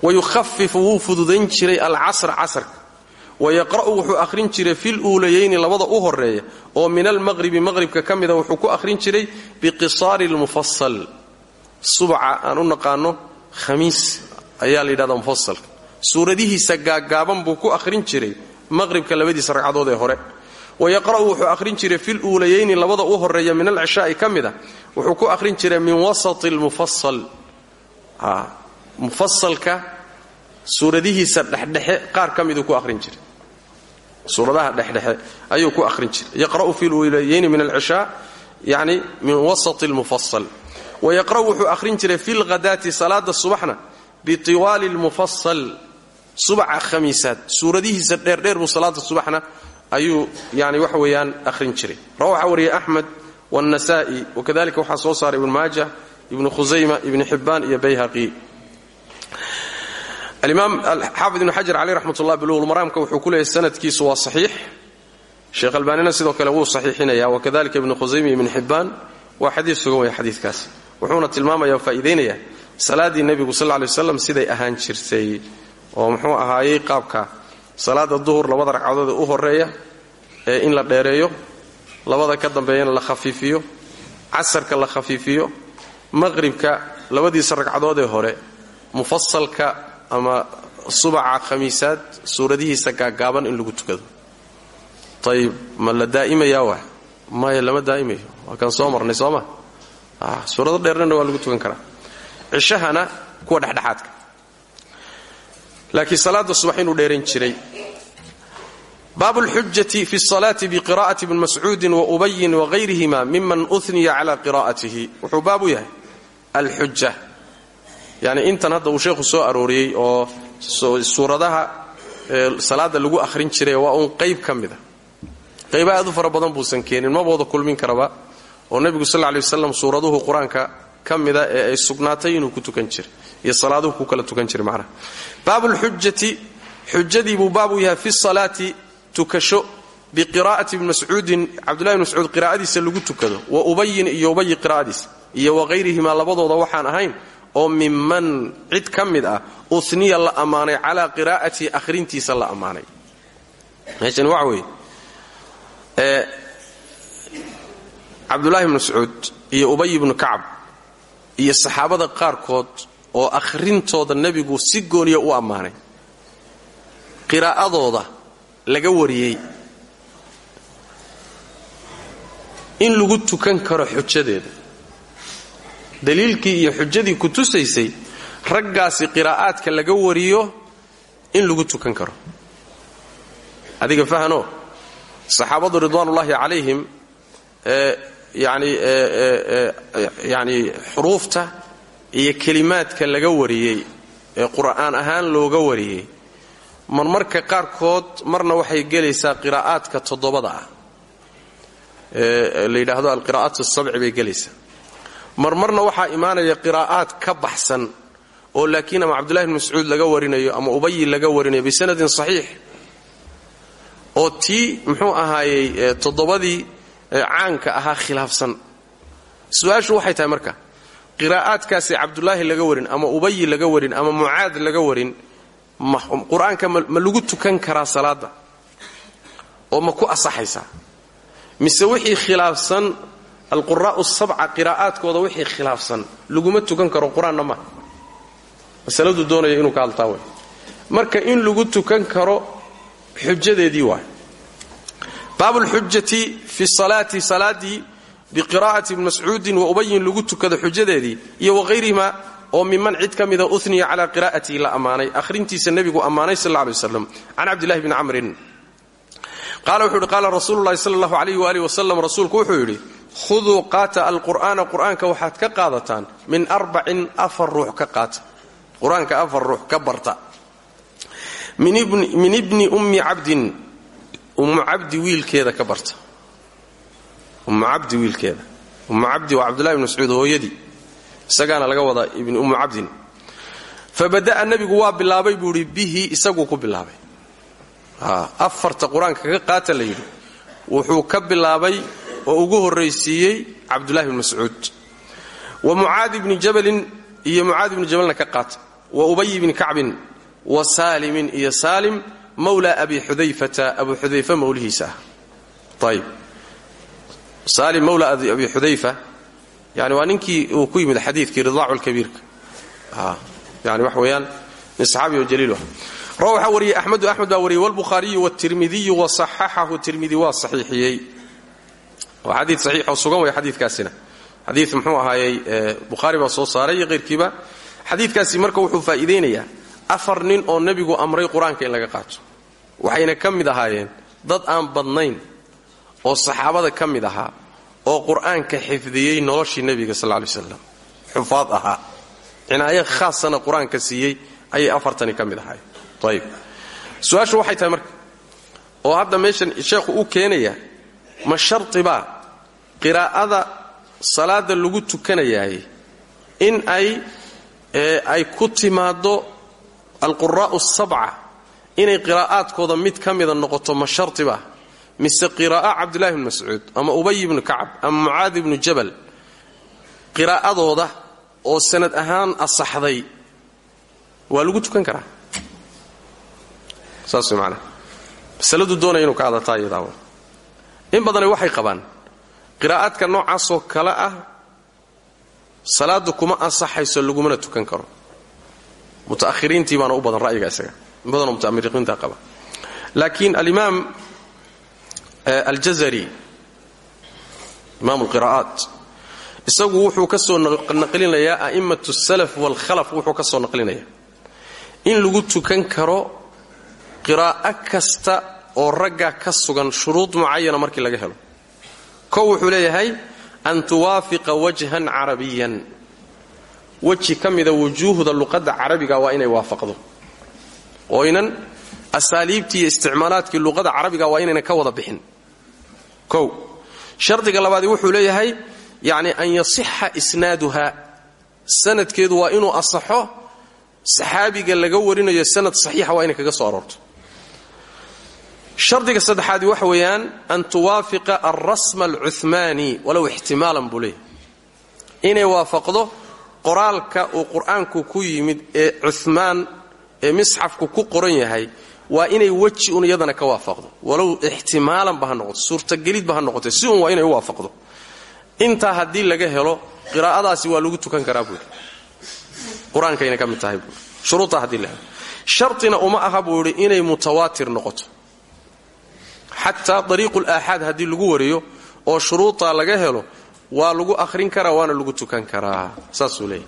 Wa yukhafifu wuu fududayn jiray alcasra casarka wa yaqra'u wuxuu akhrin jiray fil uulayayni labada u horreeya oo min almaqhribi maqhribka ka mida wuxuu ku akhrin jiray biqisaari lmufasal subca aan u naqaano khamiis ayaa la yidhahdaa mufasalka suuradihiisa gaaggaaban buu ku akhrin jiray maqhribka labadiisa ragcadood ee hore. Wa yaqra'u wuxuu akhrin jiray fil uulayayni labada u horreeya min alcishaa'i ka mida wuxuu ku akhrin jiray min wasati lmufasal mufasalka suuradihiisa dhexdhexe qaar ka ku akhrin jiray. Suuradaha dhexdhexe ayuu ku akhrin jiray. Yaqra'u fi luulayayni min alcishaa yani min wasati lmufasal wa yaqra'u wuxuu akhrin jiray fi lghadaati salaada subaxna bitiwaali lmufasal subaca khamiisaad suuradihiisa dheerdheer buu salaada subaxna ayuu yani waxa weeyaan akhrin jiray rawa waxaa wariyay axmed wاnasaa'i wakadalika waxaa soo saaray ibnu maaja ibnu khusayma ibni xibbaan iyo bayhaqi alimaam xaafid ibnu xajar caleyh raxmat ullah buluuqulmaraamka wuxuu ku sanadkiisu waa saxiix sheekh albaanina sidoo kale wuu saxiixinaya wakadalika ibnu khusayma ibni xibbaan waa xadiis sugan weya xadiidkaasi wuxuuna tilmaamaya o faa'iidaynaya salaaddii nebigu sal lay waslam siday ahaan jirtay oo muxuu ahaayey qaabka salaada duhur labada ragcadood u horreeya ee in la dheereeyo labada ka dambeeyana la khafiifiyo casarka la khafiifiyo maqhribka labadiisa ragcadood hore mufasalka ama subaca khamiisaad suuradihiisa gaaggaaban in lagu tukado. Ayib ma la daa'imayaa wa maya lama daa'imayo waa kaan soo marnay sooma suurado dheernana waa lagu tukan karaa. Cishahana kuwa dhexdhexaadka. Laakiin salaada subax inuu dheeran jiray. Baabu lxujati fi salaati biqira'ati bni mascuudin wa ubayin wahayrihima miman uniya cala qira'atihi wuxuu baabu yahay alxuja yani intan hadda uu sheekhu soo arooriyey oo suuradaha salaada lagu akhrin jiray waa uun qayb ka mida qayba aad u fara badan buusan keenin mabooda kulmin karaba oo nebigu sal ley waslam suuraduhu qur'aanka ka mida ee ay sugnaatay inuu ku tukan jiray iyo salaaduhu ku kala tukan jiray macnaha. Baabu lxujati xujadii buu baabuu yahay fi salaati tukasho biqira'ati bni mascuudin cabdullahi bn mascuud qiraa'adiisa lagu tukado wa ubayin iyo ubayi qiraa'adiisa iyo wahayrihima labadooda waxaan ahayn oo minman cid ka mid ah uniya la ammaanay calaa qiraa'atihi akhrintiisa la ammaanay. Meeshan waxa ee cabdullaahi bn mascuud iyo ubay ibnu kacab iyo saxaabada qaarkood oo akhrintooda nebigu si gooniya u ammaanay qiraa'adooda laga wariyey. In lagu tukan karo xujadeeda. Daliilkii iyo xujadii ku tusaysay raggaasi qiraa'aadka laga wariyo in lagu tukan karo. Adiga fahano saxaabadu ridwaanullaahi calayhim yani yani xuruufta iyo kelimaadka laga wariyey ee qur'aan ahaan looga wariyey marmarka qaarkood marna waxay gelaysaa qiraa'aadka toddobada ah. La yidhaahdo alqiraa'aat asabci bay gelaysaa. Marmarna waxaa imaanaya qiraa'aad ka baxsan oo laakiin ama cabdullahi bn mascuud laga warinayo ama ubayi laga warinayo bisanadin saxiix oo tii muxuu ahaayey toddobadii caanka ahaa khilaafsan. Su'aashu waxay tahay marka qiraa'aadkaasi cabdulaahi laga warin ama ubayi laga warin ama mucaad laga warin qur'aanka ma lagu tukan karaa salaada oo ma ku asaxaysaa mise wixii khilaafsan alquraa'u sabca qiraa'aadkooda wixii khilaafsan laguma tukan karo qur'aanna ma. Masaladu doonaya inuu ka hadltaa marka in lagu tukan karo xujadeedii waay baabulxujati fi salaati salaadii biqiraa'ati ibni mascuudin wa ubayin lagu tukado xujadeedii iyo wahayrihima oo miman cid ka mida uniya calaa qiraa'atihi la ammaanay akhrintiisa nebigu ammaanay sal lay waslam can cabdillahi bni camrin qaala wuxuu yidhi qaala rasuulu llahi sala allahu alayh waaalih wasalam rasuulku wuxuu yidhi khuduu qaata alqur'aana qur'aanka waxaad ka qaadataan min arbacin afar ruux ka qaata qur'aanka afar ruux ka barta. Min ibni ummi cabdin ummu cabdi wiilkeeda ka barta. Ummu cabdi wiilkeeda. Ummu cabdi waa cabdullahi bn mascuud hooyadii. Isagaana laga wadaa ibni ummu cabdin. Fabada'a nebigu waa bilaabay buu idhi bihi isaguu ku bilaabay. Afarta qur'aanka ka qaata la wuxuu ka bilaabay oo ugu horraysiiyey cabdullahi bn mascuud. Wa mucaadi bni jabalin iyo mucaadi bni jabalna ka qaata. Wa ubayi bni kacbin wa saalimin iyo saalim mawla abi xudayfata abu xudayfa mawlihiisa. Ah ayb saalim mawla abi xudayfa yani waa ninkii uu ku yimid xadiidkii ridaacu lkabiirka yani wax weeyaan nin saxaabi oo jaliil ah. Rawa waxaa wariyey axmedu axmed baa wariyey wlbukhaariyu wtirmidiyu wasaxaxahu tirmidi waa saxiixiyey. Waa xadii saxiixoo sugan way xadiikaasina xadii muxuu ahaayey bukhaari baa soo saaray iyo qayrkiiba. Xadiidkaasi marka wuxuu faa'iidaynayaa afar nin oo nebigu amray qur'aanka in laga qaato. Waxayna ka mid ahaayeen dad aan badnayn oo saxaabada ka mid ahaa oo qur'aanka xifdiyey noloshii nebiga sal lay slam xufaad ahaa. Cinaayo khaasana qur'aanka siiyey ayay afartani ka mid ahaayeen. Ayib su'aashu waxay tahay marka oo hadda meeshan sheekhu uu keenaya ma shartibaa qiraa'ada salaada lagu tukanayaay in ay ay ku timaaddo alquraa'u sabca inay qiraa'aadkooda mid ka mida noqoto ma shartibaa mise qiraa'a cabdullahi bni mascuud ama ubay ibnu kacab ama mucaadi ibnu jabal qiraa'adooda oo sanad ahaan asaxday waa lagu tukan karaa? Saas way macanaha masaladu inuu ka iyadaaba in badana waxay qabaan qiraa'aadka noocaasoo kale ah salaaddu kuma ansaxayso lagumana tukan karo muta'ahiriintii baana u badan ra'yiga isaga. In badanoo muta'amiriqiinta qaba. Laakiin alimaam aljazari imaam alqiraa'aat isagu wuxuu ka soo naqlinayaa a'immatu salaf waalkhalaf wuxuu ka soo naqlinayaa in lagu tukan karo qiraa'o kasta oo ragga ka sugan shuruud mucayana markii laga helo. Kow wuxuu leeyahay an tuwaafiqa wajhan carabiyan weji ka mida wujuuhda luqadda carabiga waa inay waafaqdo. Oynan asaaliibtii iyo isticmaalaadkii luqada carabiga waa inaynan ka wada bixin. Kow shardiga labaadi wuxuu leeyahay yacni an yasixa isnaaduha. Sanadkeedu waa inuu asaxo saxaabiga laga warinayo sanad saxiixa waa inay kaga soo aroorto. Shardiga saddexaadi waxa weeyaan an tuwaafiqa alrasma alcuhmaani walow ixtimaalan buu leeyahay. Inay waafaqdo qoraalka uu qur'aanku ku yimid ee cuhmaan ee misxafku ku qoran yahay waa inay weji un iyadana ka waafaqdo. Walow ixtimaalanba ha noqoto suurtagelidba ha noqote si un waa inay waafaqdo. Intaa haddii laga helo qiraa'adaasi waa lagu tukan karaa buui qur'aankayna ka tahay buui shuruudtaa haddii la shartina uma aha buu idhi inay mutawaatir noqoto. Xataa dariiqul aaxaad haddii lagu wariyo oo shuruudaa laga helo waa lagu akhrin karaa waana lagu tukan karaa. Saasuu leeyahy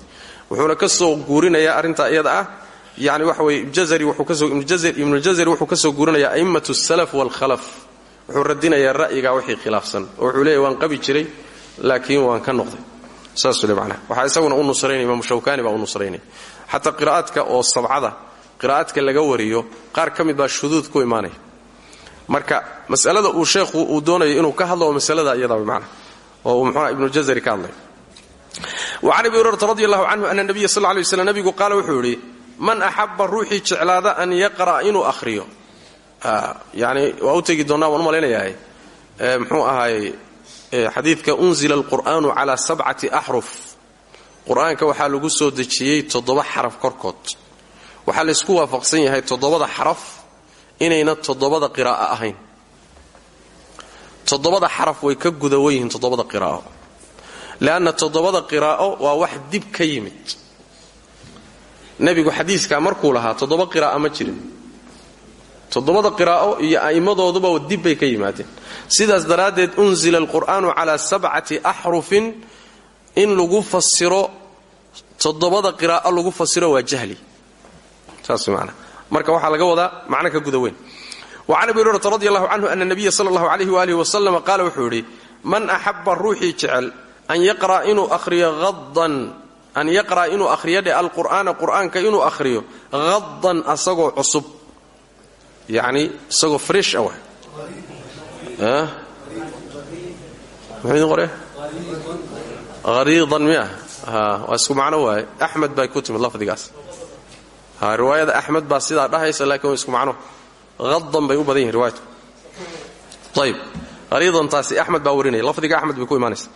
wuxuuna ka soo guurinayaa arrintaa iyada ah. Yani waxa weye ibnuljazari wuxuu ka soo guurinayaa a'immatu salaf waalkhalaf wuxuu radinayaa ra'yigaa wixii khilaafsan. Wuxuu leeyahy waan qabi jiray laakiin waan ka noqday. Saasuu le waxaa isaguna u nusraynaya imaamu shawkaani baa u nusraynaya xataa qiraa'aadka oo sabcada qiraa'adka laga wariyo qaar ka mid shuduud ku imaanaya. Marka masalada uu sheekhu uu doonayo inuu ka hadlo masalada iyada man oo uu ibnu jazari ka hadlay. Wacan abi hurayrata radi allahu canhu ana nabiya sal lay slam nabigu qaala wuxuu yidhi man axaba ruuxii jeclaada an yaqra'a inuu ahriyo yani waa u tegi doonnaa waan u malaynayahay mxuu ahaay xadiidka unzila alqur'aanu calaa sabcati axruf. Qur'aanka lagu soo dejiyey toddoba xaraf korkood. Waxaa laysku waafaqsan yahay toddobada xaraf inayna toddobada qiraa'o ahayn toddobada xaraf way ka gudawan yihiin toddobada qiraa'o. Leanna toddobada qiraa'o waa wax dib ka yimid. Nebigu xadiiskaa markuu lahaa toddoba qiraa'o ma jirin. Toddobada qiraa'o iyo a'immadooduba dib bay ka yimaadeen. Sidaas daraaddeed unzila alqur'aanu calaa sabcati axrufin in lagu fasiro toddobada qiraa'o lagu fasiro waa jahli. Saas maana marka waxaa laga wadaa macno ka guda weyn wacan abi hurayrata radi allahu canhu ana nabiya sala allahu alayh waalihi wasalam qaala wuxuu yidhi man axaba ruuxii jecel an yaqra'a inuu ahriyo hadan an yaqra'a inuu akhriyo dhe alqur'aana qur'aanka inuu akhriyo hadan asagoo cusub. Yacni isagoo fresh ah hariidan miya? Waa isku macno waaye axmed bay ku timid lafdigaas. Riwaayada axmed baa sidaa dhahaysa laakiin isku macno hadan bay u badan yihiin riwaayatu ayb hariidantaasi axmed baa warinaya. Lafdiga axmed bay ku imaanaysa.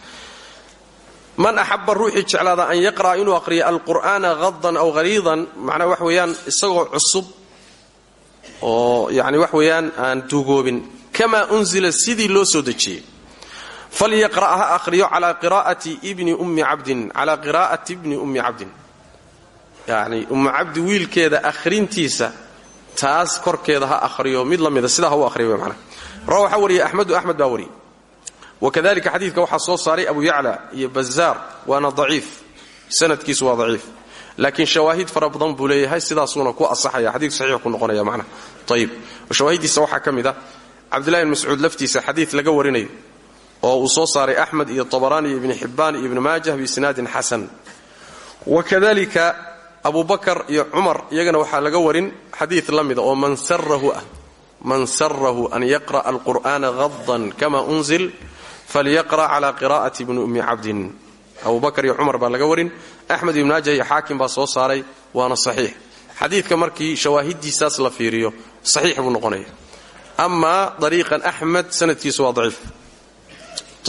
Man axaba ruuxii jeclaada an yaqra'a inuu aqhriyo alqur'aana hadan aw hariidan macnaa wax weeyaan isagoo cusub oo yani wax weeyaan aan duugoobin. Kamaa unzila sidii loo soo dejiyey. Falyaqra' ha ahriyo calaa qiraa'ati bni ummi cabdin calaa qiraa'ati bni ummi taas korkeeda ha ahriyo mid la mida sidaa ha u ahriyo mana rawa waxaa wariyay axmedu axmed baa wariyey. Soo saaray abu yacla iyo bazaar waana daciif. Sanadkiisu waa daciif. Laakiin shawaahid fara badan buu ku asaxaya xadiiku saxiix ku noqonaya macna ayib shawaahidiisa waxaa ka mid ah cabdillahi bn xadiid laga warinayo oo uu soo saaray axmed iyo tabaraani iyo ibni xibbaan iyo ibni maajah biisnaadin xasan abu bakar iyo cumar iyagana waxaa laga warin xadiid la mida oo man sarahu ah. Man sarahu an yaqra'a alqur'ana hadan kama unzil falyaqra' cala qira'ati bni ummi cabdin. Abu bakar iyo cumar baa laga warin. Axmed ibn maajah iyo xaakim baa soo saaray waana saxiix. Xadiidka markii shawaahidiisaas la fiiriyo saxiix buu noqonaya. Amaa dariiqan axmed sanadkiisu waa daciif.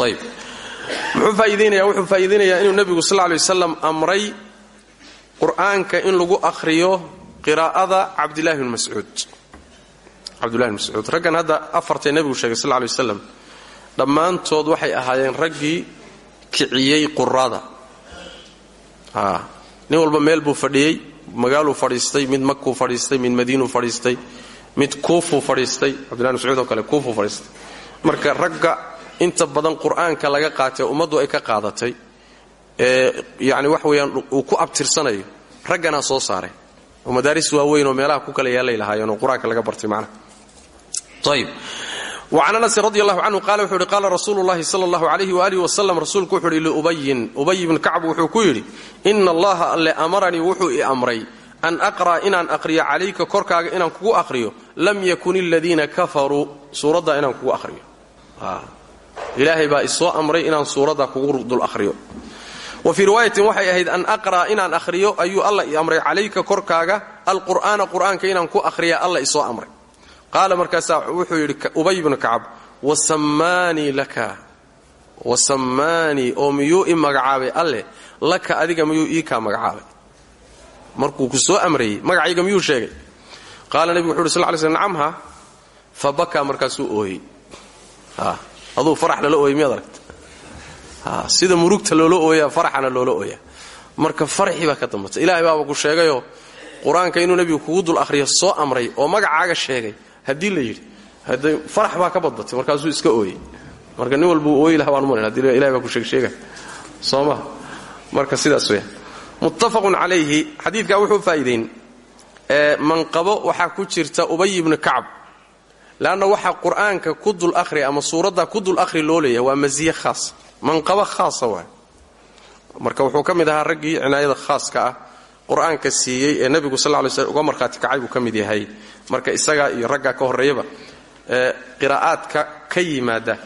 Ayb muxuu faa'iidaynaya wuxuu faa'iidaynayaa inuu nebigu sal lla lay wasalam amray qur'aanka in lagu akhriyo qiraa'ada cabdillahi bn mascuud raggan hadda afartee nebigu sheegay sal lay wasalam dhammaantood waxay ahaayeen raggii kiciyey qurada nin walba meel buu fadhiyey magaaluu fadhiistay mid makuu fadhiistay mid madiinuu fadhiistay mid kuufuu fadhiistay cabdillahi mascuud oo kale kuufuu fadhiistay. Marka ragga inta badan qur'aanka laga qaatay ummaddu ay ka qaadatay yani wax weeyaan uu ku abtirsanayo ragganaa soo saaray. Oo madaaris waaweyn oo meelaha ku kala yaallay lahaayeen oo qur'aanka laga bartay macnaha ayib wacan anas radi allahu canhu wuxuu yidhi qaala rasuulu llahi sala allahu alayhi waalihi wasalam wuxuu yidhi liubayin ubay ibn kacb wuxuu ku yidhi ina allaha alle amaranii wuxuu i amray an aqra'a inaan aqriyo calayka korkaaga inaan kugu aqhriyo lam yakun aladiina kafaruu suuraddaa inaan kugu ahriyo ilaahay baa isoo amray inaan suuradda kugu dul ahriyo wa fii riwaayatin waxay ahayd an aqra'a inaan ahriyo ayuu alla i amray. Calayka korkaaga alqur'aana qur'aanka inaan ku ahriya alla isoo amray. Qaala markaasaa wuxuu yidhi ubay bnu kacab wasammaanii laka wasammaanii oo miyuu i magacaabay? Alleh laka adiga miyuu ii kaa magacaabay? Markuu ku soo amrayey magacayga miyuu sheegay? Qaala nebigu wuxu uhi sal ly sl nacamha fa bakaa markaasuu ooyey. Aduu farax lala ooyey miyaad aragta sida murugta loola ooyaa faraxana loola ooyaa. Marka faraxii baa ka dambatay. Ilaahay baaba ku sheegayoo qur'aanka inuu nebigu kugu dul ahriyo soo amray oo magacaaga sheegay. Haddii la yidhi farax baa ka badbatay markaasuu iska ooyey. Marka nin walbuu ooyi laha baan haddi ilahay baa ku sheegsheega soo ma marka sidaas weya muttafaqun calayhi xadiidkaa wuxuu faa'iidayn manqabo waxaa ku jirta ubay ibnu kacb leanna waxaa qur'aanka ku dul ahri ama suuradda ku dul ahri loo leeyahay waa masiye khaasa manqabo khaasa waay marka wuxuu ka ahaa raggii cinaayada khaaska ah qur'aanka ee nebigu sal lay slm uga markhaati kacay buu ka mid yahay. Marka isagaa iyo raggaa ka horreeyaba qiraa'aadka ka yimaada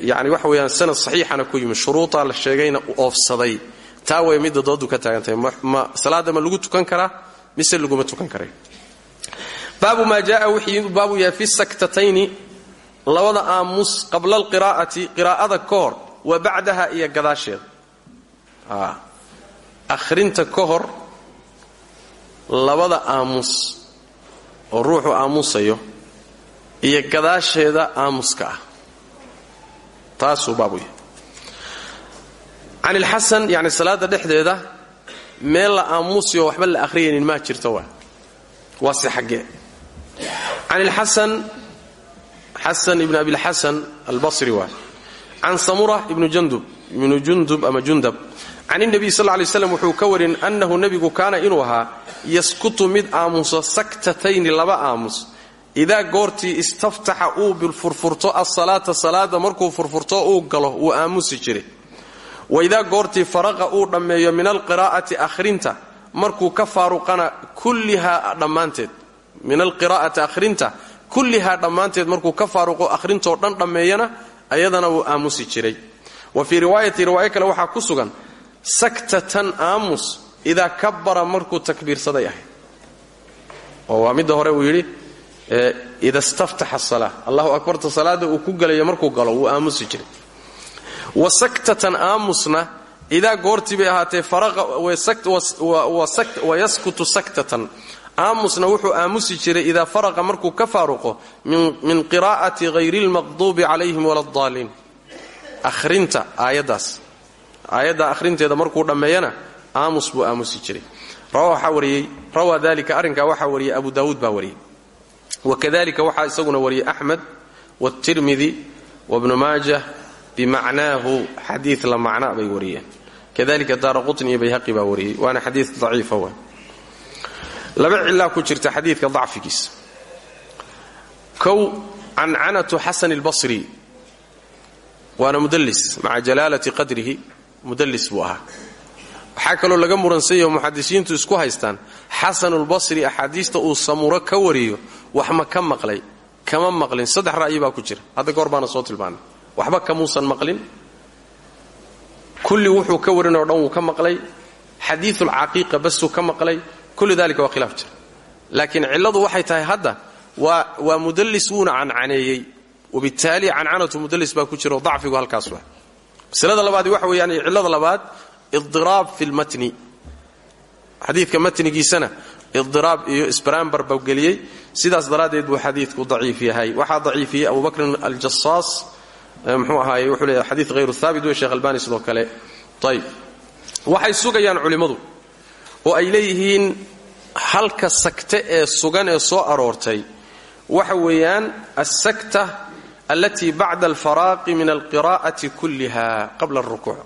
yani waxa weeyaan sanad saxiixana ku yimid shuruudaa la sheegayna oofsaday. Taa way midda doodu ka taagantahay ma salaada ma lagu tukan karaa mise laguma tukan karay? Baabu maa jaaa wixii baabu yahay fi saktatayni labada aamus qabla alqiraa'ati qiraa'ada ka hor wa bacdaha iyo gadaasheeda akhrinta ka hor labada aamus oo ruuxu aamusayo iyo gadaasheeda aamuska ah. Taasuu baabu yahay. Can ilxasan salaada dhexdeeda meel la aamusiyo waxba la akhriyaynin maa jirto waa. Waase xaggee. Can ilxasan xasan ibn abilxasan albasri waa. Can samura ibnu jandub ibnu jundub ama jundab. Can inabiy sal lay slam wuxuu ka warin annahu nebigu kaana inuu ahaa yaskutu mid aamuso saktatayni laba aamus. Idaa goortii istaftaxa uu bilfurfurto asalaata salaada markuu furfurto uu galo wuu aamusi jiray. Waidaa goortii faraqa uu dhammeeyo min alqiraa'ati akhrinta markuu ka faaruqana kullihaa dhammaanteed. Min alqiraa'ati akhrinta kullihaa dhammaanteed markuu ka faaruqo akhrintoo dhan dhammeeyana ayadana wuu aamusi jiray. Wa fii riwaayati riwaayo kale waxaa ku sugan saktatan aamus idaa kabbara markuu takbiirsaday ahay oo waa midda hore uu yidhi ida staftaxa asala allahu akbarta salaada uu ku galayo markuu galo wuu aamusi jiray. Wa saktatan aamusna idaa goortii bay ahaatee wayaskutu saktatan aamusna wuxuu aamusi jiray idaa faraqa markuu ka faaruqo min qiraa'ati hayri lmaqduubi calayhim wala addaaliin ahrinta aayaddaas. Aayadda akhrinteeda markuu dhammeeyana aamus buu aamusi jiray. Rawaa dalika arrinkaa waxaa wariyey abu daawuud baa wariyey. Wakadalika waxaa isaguna wariyey axmed wاtirmidi wbnu maajah bimacnaahu xadii la macna bay wariyeen. Kadalika daara qutni iyo bayhaqi baa wariyey waana xadii daciifa w laba cilaa ku jirta xadiidka dacfigiisa kow cancanatu xasan اlbasri waana mudlis maca jalaalati qadrihi mudlis buu ahaa. Waxaa kaloo laga muransanyaho muxadisiintu isku haystaan xasanulbasri axaadiista uu samuro ka wariyo wax ma ka maqlay kama maqlin saddex ra'yi baa ku jira. Hadda ka soo tilmaanay. Waxba kamuusan maqlin. Kulli wuxuu ka warinoo dhan wuu ka maqlay. Xadiiulcaqiiqa basuu ka maqlay kullu dalika waa khilaaf jira. Laakiin cilladu waxay tahay hadda waa mudallis wuuna cancaneeyey wabittaali cancanatu mudallis baa ku jira oo dacfigu halkaas waa. Masalada labaadi waxa weeyaan cillada labaad idiraab fi lmatni xadiidka matnigiisana idiraab iyo isbaraambar bau geliyey. Sidaas daraaddeed buu xadiidku daciif yahay. Waxaa daciifiyey abu bakrin aljasaas mxuu ahaaye wuxuu leeyahay xadiid hayru haabit wey sheekh albani sidoo kale. Ayb waxay sugayaan culimmadu oo ay leeyihiin halka sakte ee sugan ee soo aroortay. Waxa weeyaan alsakta allatii bacda alfaraaqi min alqiraa'ati kulliha qabla alrukuuc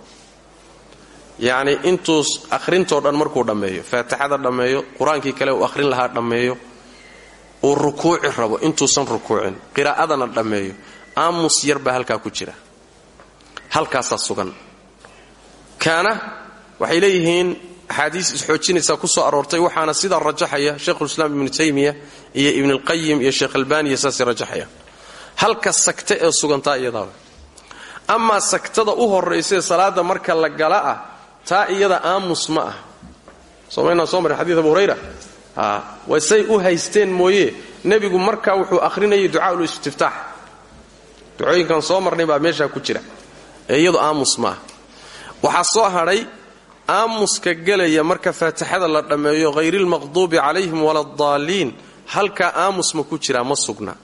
yacni intuu akhrintoo dhan markuu dhammeeyo faatixada dhammeeyo qur'aankii kale uu akhrin lahaa dhammeeyo uu rukuuci rabo intuusan rukuucin qiraa'adana dhammeeyo aamus yar baa halkaa ku jira. Halkaasaa sugan. Kaana waxay leeyihiin axaadiis isxoojinaysaa ku soo aroortay waxaana sidaa rajaxaya sheikhulislaam ibnu taymiya iyo ibnulqayim iyo sheekh albaaniya saasay rajaxayaan. Halka sagte ee sugantaa iyadaa amaa sagtada u horraysaee salaada marka la gala ah taa iyada aamus ma ah. Somaynaa soo marin xadiid abu hurayra? Way say u haysteen mooye. Nebigu markaa wuxuu akhrinayay ducaaul istiftaax. Ducooyinkan soo marnay baa meeshaa ku jira. Ee iyadu aamus ma ah. Waxaa soo hadhay aamuska gelaya marka faatixada la dhammeeyo hayrilmaqduubi calayhim waladaalliin halkaa aamus ma ku jiraa ma sugna.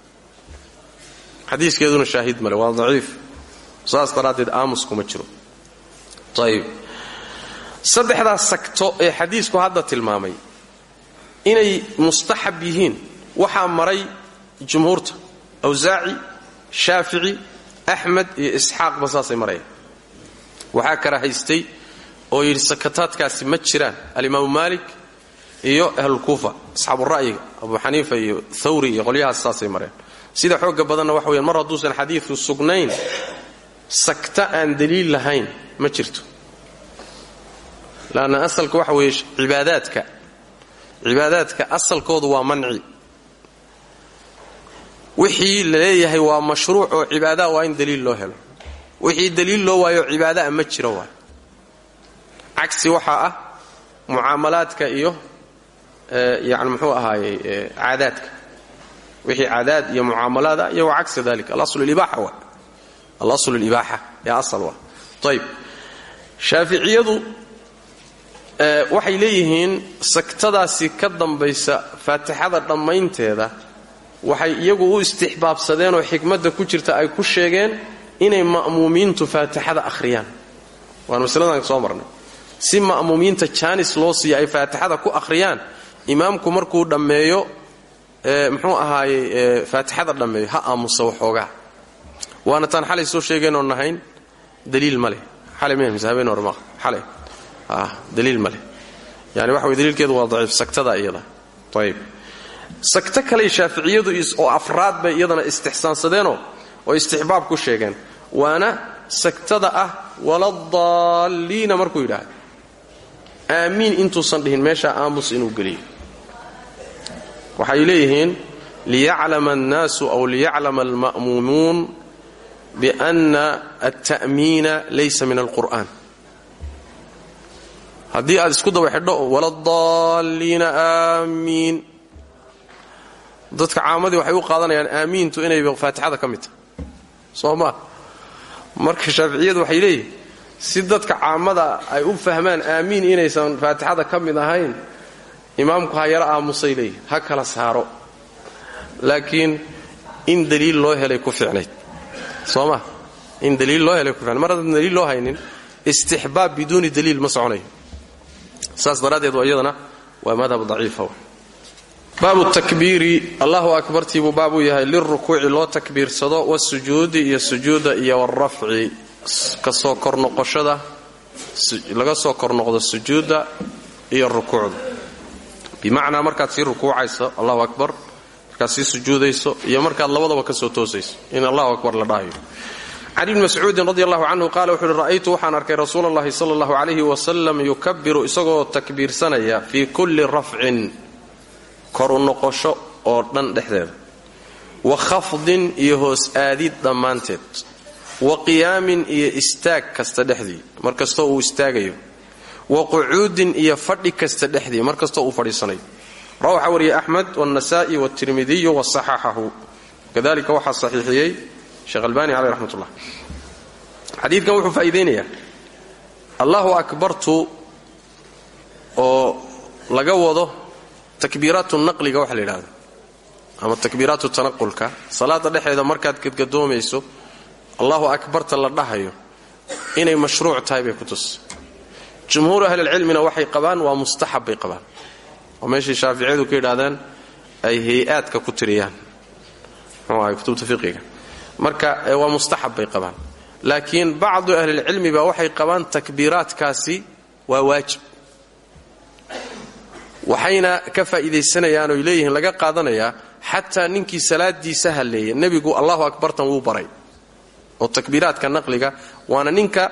Xadiiskeeduna shaahid male waa daciif. Saas daraaddeed aamus kuma jiro. Ayib saddexdaas sagto ee xadiisku hadda tilmaamay inay mustaxab yihiin waxaa maray jumhuurta. Awsaaci shaafici axmed iyo isxaaqba saasay marayaan waxaa kala haystay oo yidhi sakataadkaasi ma jiraan. Alimaamu maalik iyo ahlulkuufa asxaabura'yiga abu xaniifa iyo thawri iyo qolyahaas saasay mareen. Sida xooga badanna waxa weyaan mar hadduusan xadiidku sugnayn sakta aan daliil lahayn ma jirto. Laanna asalka waxa weeye cibaadaadka. Cibaadaadka asalkoodu waa manci. Wixii la leeyahay waa mashruuc oo cibaadaha waa in daliil loo helo. Wixii daliil loo waayo cibaada'a ma jiro waay cagsi waxaa ah mucaamalaadka iyo yani muxuu ahaayey caadaadka. Wixii caadaad iyo mucaamalaad ah iyo wa cagsi dalik alasl libaaxa wa? Alasl libaaxa ee asal wa. Ayb shaaficiyadu waxay leeyihiin sagtadaasi ka dambaysa faatixada dhammaynteeda waxay iyagu u istixbaabsadeenoo xikmadda ku jirta ay ku sheegeen inay ma'muumiintu faatixada akhriyaan. Waan masaladan soo marnay si ma'muumiinta jaanis loo siiya ay faatixada ku akhriyaan imaamku markuu dhammeeyo muxuu ahaayey faatixada dhammeeyo ha aamusa waxoogaa waana taan xalay soo sheegeenoo nahayn daliil ma leh. Xalay daliil ma yani waxa way daliilkeedu waa daciif sagtada iyada. Ayib sagto kaley shaaficiyadu oo afraad bay iyadana istixsaansadeenoo oo istixbaab ku sheegeen. Waana sagtada ah waladaalliina markuu yidhaahdo aamiin intuusan dhihin meeshaa aamus inuu geliyo. Waxay leeyihiin liyaclama annaasu aw liyaclama alma'muumuun bianna alta'miina laysa min alqur'an haddii aad isku daba xidho waladaalliina aamiin. Dadka caamadii waxay u qaadanayaan aamiintu inay faatixada ka mid tahay. Soo maa marka shaaficiyadu waxay leeyihiin si dadka caamada ay u fahmaan aamiin inaysan faatixada ka mid ahayn imaamku ha yaro aamusay leeyihiin ha kala saaro. Laakiin in daliil loo helay ku ficnayd soo ma? In daliil loo helay ku ficnayd mar daliil loo haynin istixbaab biduuni daliil ma saas daraaddeed waa iyadana waa madhab daciifa baabu allahu akbartii buu baabuu yahay. Lirukuuci loo takbiirsado wasujuudi iyo sujuuda iyo warafci ka soo kornoqoshada laga soo kornoqdo sujuudda iyo rukuucda bimacnaa markaad sii rukuucayso allahu akbar. Markaad sii sujuudayso iyo markaad labadaba ka soo toosayso in allahu akbar la dhahayo. Can ibni mascuudin radi allahu canhu qaala wuxu uhi ra'aytu waxaan arkay rasuula allahi sala allahu calayhi wasalam yukabiru isagoo takbiirsanaya fii kulli rafcin koru noqosho oo dhan dhexdeeda wa khafdin iyo hoos aadid dhammaanteed wa qiyaamin iyo istaag kasta dhexdii mar kastoo uu istaagayo. Wa qucuudin iyo fadhi kasta dhexdii mar kastoo uu fadhiisanayo rawaxa wariyay axmed wاnasaa'i wاtirmidiyu wasaxaxahu kadalika waxaa saxiixiyey sheekh albani caleyh raxmat ullah xadiidkan wuxuu faa'iidaynayaa allahu akbartu oo laga wado takbiiraatu naqliga waxa la yidhahda ama takbiiraatu tanaqulka. Salaada dhexeeda markaad gadgadoomayso allahu akbarta la dhahayo inay mashruuc tahay bay ku tus. Jumhuur ahlilcilmina waxay qabaan waa mustaxab bay qabaan. Oo meeshay shaaficiyadu ka yidhahdaan ay hay'aadka ku tiriyaan. Kutubta fiqiga. Marka waa mustaxab bay qabaan. Laakiin bacdu ahlilcilmi baa waxay qabaan takbiiraadkaasi waa waajib. Waxayna ka faa'iidaysanayaan oy leeyihiin laga qaadanayaa xataa ninkii salaadiisa halleeya nebigu allahu akbartan wuu baray oo takbiiraadka naqliga waana ninka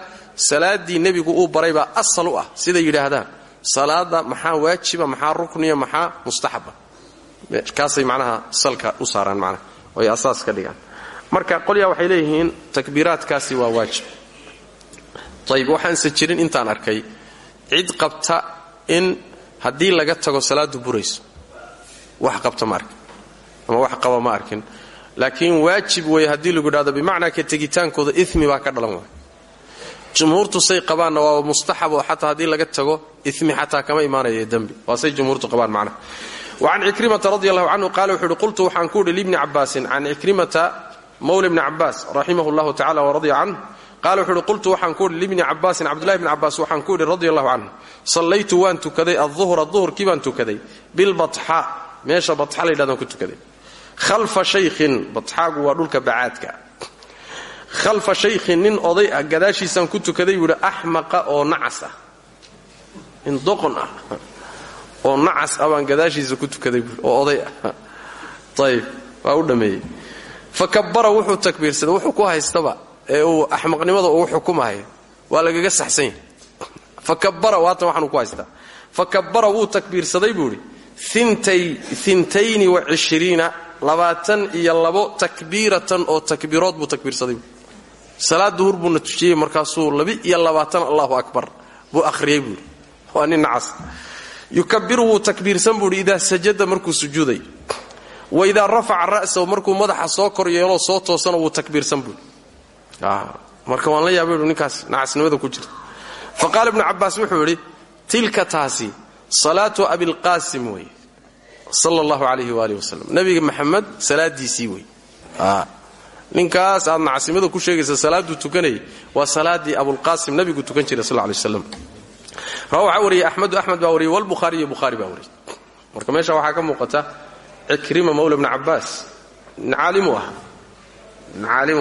salaaddii nebigu uu baray baa asal u ah siday yidhaahdaan salaada maxaa waajiba maxaa rukniya maxaa mustaxaba? Kaasay macnaha salka u saaraan macnaha oy asaas ka dhigaan. Marka qolyaa waxay leeyihiin takbiiraadkaasi waa waajib. Ayib waxaanse jirin intaan arkay cid qabta in haddii laga tago salaadu burayso wax qabta ma arkin ama wax qaba ma arkin laakiin waajib weeye haddii lagu idhahdo bimacnaa ka tegitaankooda imi baa ka dhalan waay jumhuurtu say qabaanna waa mustaxab oo xataa haddii laga tago imi xataa kama imaanaya dembi waa say jumhuurtu qabaan macnaha wacan cikrimata radi allahu canhu qaala wuxuu uhi qultu waxaan ku idhi libni cabaasin can cikrimata mawla bni cabaas raximah llahu tacala waradia canh qaala wuxuu uhi qultu waxaan ku idhi libni cabaasin cabdullahi bni cabaas waxaan ku idhi radi allahu canhu sallaytu waan tukaday aduhra duhurkii baan tukaday bilbatxa meesha batxa la yidhahdaan ku tukaday khalfa shaykhin batxaagu waa dhulka bacaadka. Khalfa shaykhin nin oday ah gadaashiisaan ku tukaday buu idhi axmaqa oo nacas ah. Nin doqon ah. Oo nacas ah baan gadaashiisa ku tukaday buui oo oday ah. Ayib waa u dhammeeyey fa kabbara wuxuu takbiirsaday wuxuu ku haystaba ee uu axmaqnimada ugu xukumahay. Waa lagaga saxsan yahay fakabara waatan waxaanu ku haystaa. Wa cishiriina labaatan iyo labo takbiiratan oo takbiirood buu takbiirsaday. Salaad duhur buuna tujiyey markaasuu laba-iyo labaatan allahu akbar buu akhriyey buui waa nacas yukabiru takbiirsan buuhi idaa sajada markuu sujuuday wa idaa rafaca ra'sahu markuu madaxa soo kor yeeloo soo toosana wuu takbiirsan buui marka waan la yaabay ninkaas nacasnimada ku jirta fa qaala ibnu wuxuu yidhi tilka taasi salaatu abilqaasim wey sala allahu calayhi waaalih wasalam nebiga maxamed salaadiisii wey ninkaas aad nacasnimada ku sheegaysa salaaduu tukanayay waa salaaddii abulqaasim nebigu tukan jiray sal lay waslam rawa waxaa wariyey axmedu axmed baa wariyey walbukhaariyo bukhaari baa wariyey marka meesha waxaa ka muuqata cikrima mawla bni cabbaas. Nin caalimu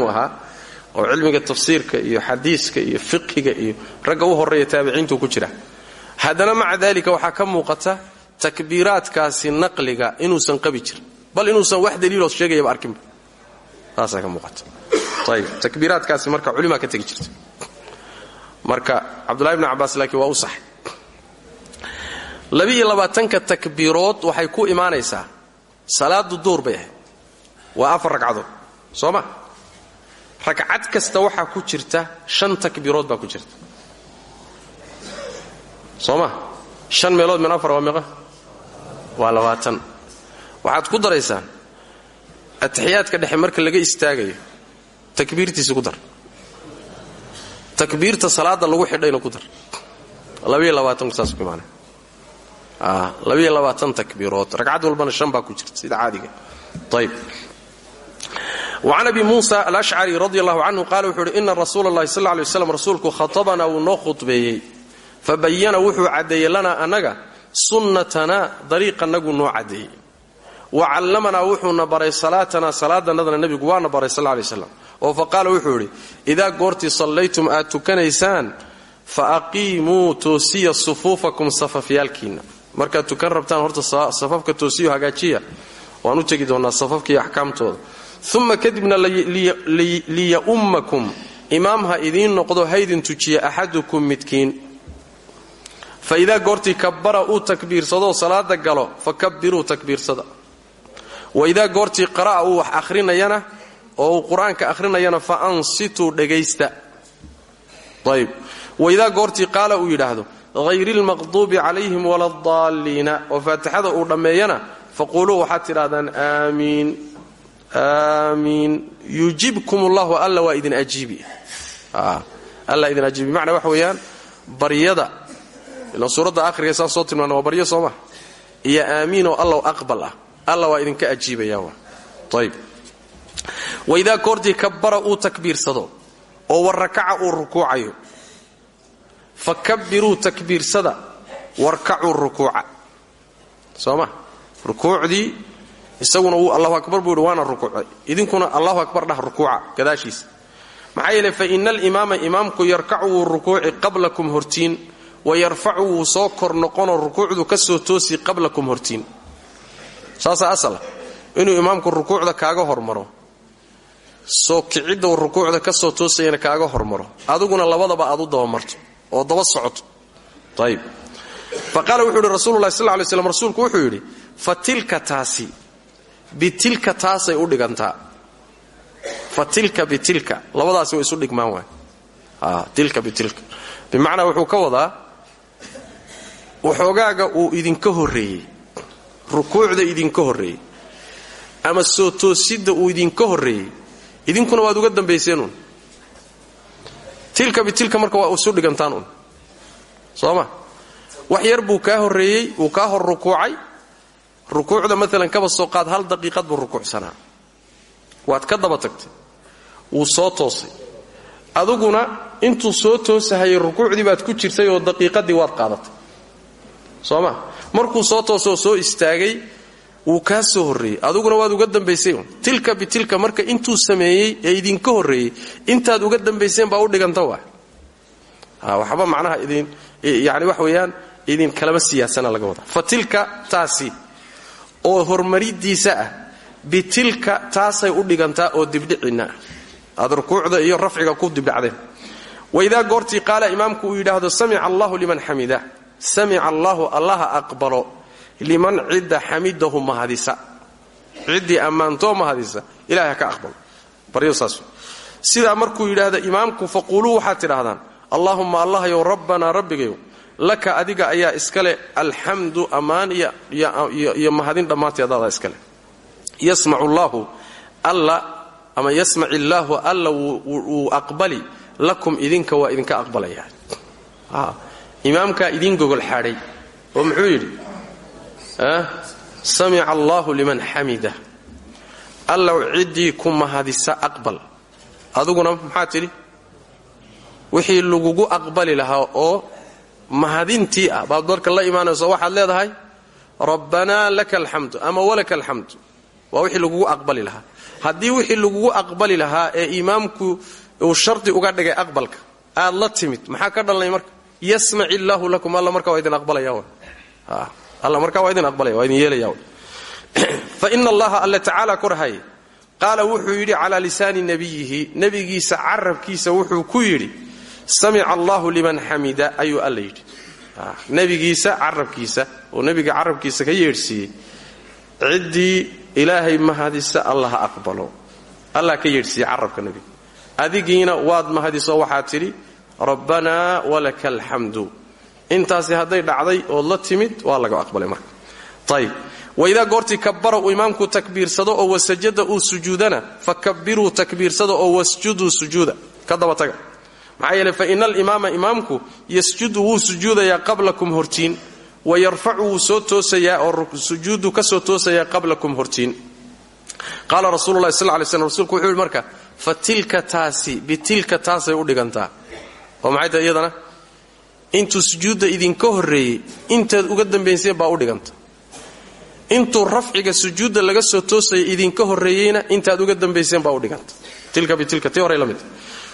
ahaa. Oo cilmiga tafsiirka iyo xadiiska iyo fiqhiga iyo ragga u horreeya ku jira. Haddana maca dalika waxaa ka muuqata takbiiraadkaasi naqliga inuusan qabi jirin. Bal inuusan wax daliiloo sheegayaba arkinba taasaa ka muuqata. Ayib takbiiraadkaasi marka culimaa ka tegi jirta. Marka cabdullahi bni cabbaas laakiin waa u saxay labiiyo labaatanka takbiirood waxay ku imaanaysaa salaadu duur bay ahayd. Waa afar ragcadood. Soo ma? Ragcad kasta waxaa ku jirta shan takbiirood baa ku jirta. Soo ma? Shan meelood min afar waa meeqa waa labaatan waxaad ku daraysaan atixiyaadka dhexe marka laga istaagayo takbiirtiisa ku dar takbiirta salaada lagu xidhayna ku dar labiyo labaatanku saas ku imaanay labiyo labaatan takbiirood ragcad walbana shan baa ku jirta sida caadiga ayb وcan abi musa alashcari radi allahu canhu qaala wuxuu uhi ina rasuula اllahi sal lay waslam rasuulku khaطabanaa wuu noo khudbeeyey fabayana wuxuu caddeeyey lanaa annaga sunnatanaa dariiqanagu noo caddeeyey wa callamanaa wuxuuna baray salaatanaa salaadanadana nebigu waana baray sal lay slam oo faqaala wuxuu idhi idaa goortii sallaytum aad tukanaysaan fa aqiimuu toosiya sufuufakum safafyaalkiinna. Markaad tukan rabtaan horta safafka toosiyo hagaajiya waan u tegi doonnaa safafkaiyo axkaamtooda. Uma kadibna liya'ummakum imaam ha idiin noqdo haydin tujiya axadukum midkiin fa idaa goortii kabbara uu takbiirsadoo salaada galo fa kabbiruu takbiirsada. Wa idaa goortii qara'a uu wax akhrinayana oo uu qur'aanka akhrinayana fa ansituu dhegaysta. Ayb wa idaa goortii qaala uu yidhaahdo hayri lmaqduubi calayhim wala adaalliina oo faatixada uu dhammeeyana faquuluu waxaad tidhahdaan aamiin aamiin yujibkum ullahu alla waa idin ajiibi. Alla idin ajiibi. Bimacnaa waxa weeyaan baryada ilan suuradda akhriga saan soo tilmaana waa baryo soo maha iyo aamiin oo allaw aqbal ah. Alla waa idinka ajiibaya ayb waidaa goortii kabbara uu takbiirsado oo warakaca uu rukuucayo fa kabbiruu takbiirsada warkacuu rukuuca. Soo ma? Rukuucdii isaguna wuu allahu akbar buu yidhi waana rukuucay idinkuna allahu akbar dhah rukuuca gadaashiisa maxaa yeele fa ina alimaama imaamku yarkacu wuu rukuuci qablakum hortiin wa yarfacu wuu soo kor noqonoo rukuucdu ka soo toosi qablakum hortiin saasaa asala inuu imaamku rukuucda kaaga hormaro soo kicidda uu rukuucda ka soo toosayana kaaga hormaro adiguna labadaba aad u dabamarto oo daba socoto ayib fa qaala wuxuu yidhi rasuululahi sal lay slam rasuulku wuxuu yidhi fa tilka taasi bitilka taasay u dhigantaa fa tilka bitilka labadaasi way isu dhigmaan waay tilka waxoogaaga uu idinka horreeyey. Rukuucda idinka horreeyey. Ama soo toosidda uu idinka horreeyey. Idinkuna waad uga dambayseenuun tilka bitilka marka waa isu dhigantaan un soo ma? Wax yar buu kaa horreeyey wuu kaa hor rukuucay. Rukuucda maalan kaba soo qaad hal daqiiqad buu rukuucsanaa. Waad ka daba tagtay. Wuu soo toosay. Aduguna intuu soo toosahayay rukuucdii baad ku jirtay oo daqiiqadii waad qaadatay soo ma markuu soo toosoo soo istaagay wuu kaa soo horreeyey. Aduguna waad uga dambaysay tilka bitilka marka intuu sameeyey ee idinka horreeyey intaad uga dambayseen baa u dhiganta wa waxba macnaha idin yani wax weeyaan idin kalama siyaasana laga wadaa. Fa taasi oo hormaridiisa ah bitilka taasay u dhigantaa oo dibdhicinna ah aad iyo rafciga ku dibdhacdeen waidaa goortii qaala imaamku uu yidhaahdo samica allahu liman xamida samica allaahu allaha aqbalo liman cidda xamidahu mahadisa ciddii ammaantoo mahadisa ilahay ha ka aqbalo baryo saas sidaa markuu yidhaahdo imaamku faquuluu waxaad tidhaahdaan allaahumma allahyow rabbanaa rabbigayow laka adiga ayaa iskale alxamdu ammaan iyo mahadin dhammaanteedaadaa iskale yasmacu llaahu alla ama yasmac illaahu alla wuu aqbali lakum idinka waa idinka aqbalayaa imaamkaa idiin gogol xaadhay oo muxuu yidhi samica allaahu liman xamida. Allaw ciddii ku mahadisa aqbal. Aduguna maxaa tidhi wixii lagugu aqbali lahaa oo mahadintii ah. Baad marka la imaanayso waxaad leedahay rabbanaa laka alxamdu ama walaka alxamdu waa wixii lagugu aqbali lahaa. Haddii wixii lagugu aqbali lahaa ee imaamku uu shardi uga dhigay aqbalka aad la timid maxaa ka dhalnay marka yasmac illaahu lakum alla marka waa idin aqbalaya alla markaa waa aqbalaya waa yeelaya fa ina allaha alla tacaala korhaye qaala wuxuu yidhi calaa lisaani nebiyihi nebigiisa carabkiisa wuxuu ku yidhi samica allahu liman xamida ayuu alla yidhi. Nebigiisa oo nebiga carabkiisa ka yeedhsiiyey ciddii ilaahay mahadisa alla aqbalo. Allah ka yeedhsiiyey carabka nebiga. Adigiina waad mahadiso waxaad tidhi rabbanaa walaka alxamdu intaasi hadday dhacday ood la timid waa laga aqbalay marka. Ayb waidaa goortii kabara uu imaamku takbiirsado oo wasajada uu sujuudana fakabiruu takbiirsada oo wasjuduu sujuuda. Ka daba taga. Maxaa yeele fa ina alimaama imaamku yasjudu wuu sujuudayaa qablakum hortiin. Wa yarfacu wuu soo toosayaa oo sujuudu ka soo toosayaa qablakum hortiin. Qaala rasuululahi sal lay slm rsulku wuxuu yihi tahay iyadana? Intuu sujuudda idinka horreeyey intaad uga dambayseen baa u dhiganta. Intuu rafciga sujuudda laga soo toosaya idinka horreeyeyna intaad uga dambayseen baa u dhiganta. Tilka bitilka tii horay la mid.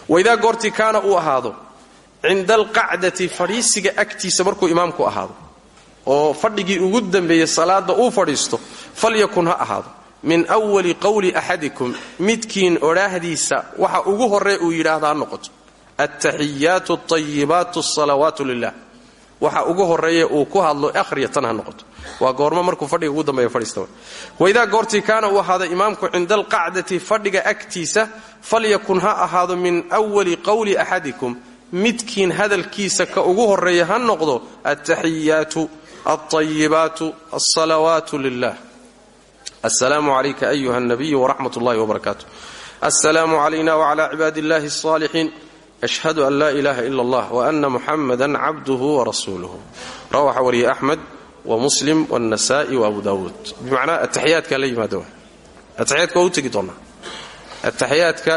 Waidaa goortii kaana uu ahaado cinda alqacdati fadhiisiga agtiisa markuu imaamku ahaado oo fadhigii ugu dambeeyey salaada uu fadhiisto falyakun ha ahaado. Min wali qowli axadikum midkiin odhaahdiisa waxa ugu horree uu yidhaahda ha noqoto attaxiyaatu atayibaatu asalawaatu lilah waxa ugu horreeye uu ku hadlo akhriya tan ha noqoto. Waa goormo markuu fadhiga ugu dambeeya fadhiista waidaa goortii kaana uu ahaado imaamku cinda alqacdati fadhiga agtiisa falyakun ha ahaado min wali qowli axadikum. Midkiin hadalkiisa ka ugu horreeya ha noqdo attaxiyaatu alطayibaatu alsalawaatu lilah asalaamu calayka ayuha nabiyu waraxmat ullahi wbarakaatu asalaamu calayna wcla cibaadi illahi alصaalixiin ashhadu an laa ilaha ila allah waana muxamada cabduhu warasuuluhu rawaxa wariye axmed wamuslim wاnasaa'i waabu daawuud bimacnaa ataxiyaadka la yimaado ataxiyaadka waa u tegi doonaa ataxiyaadka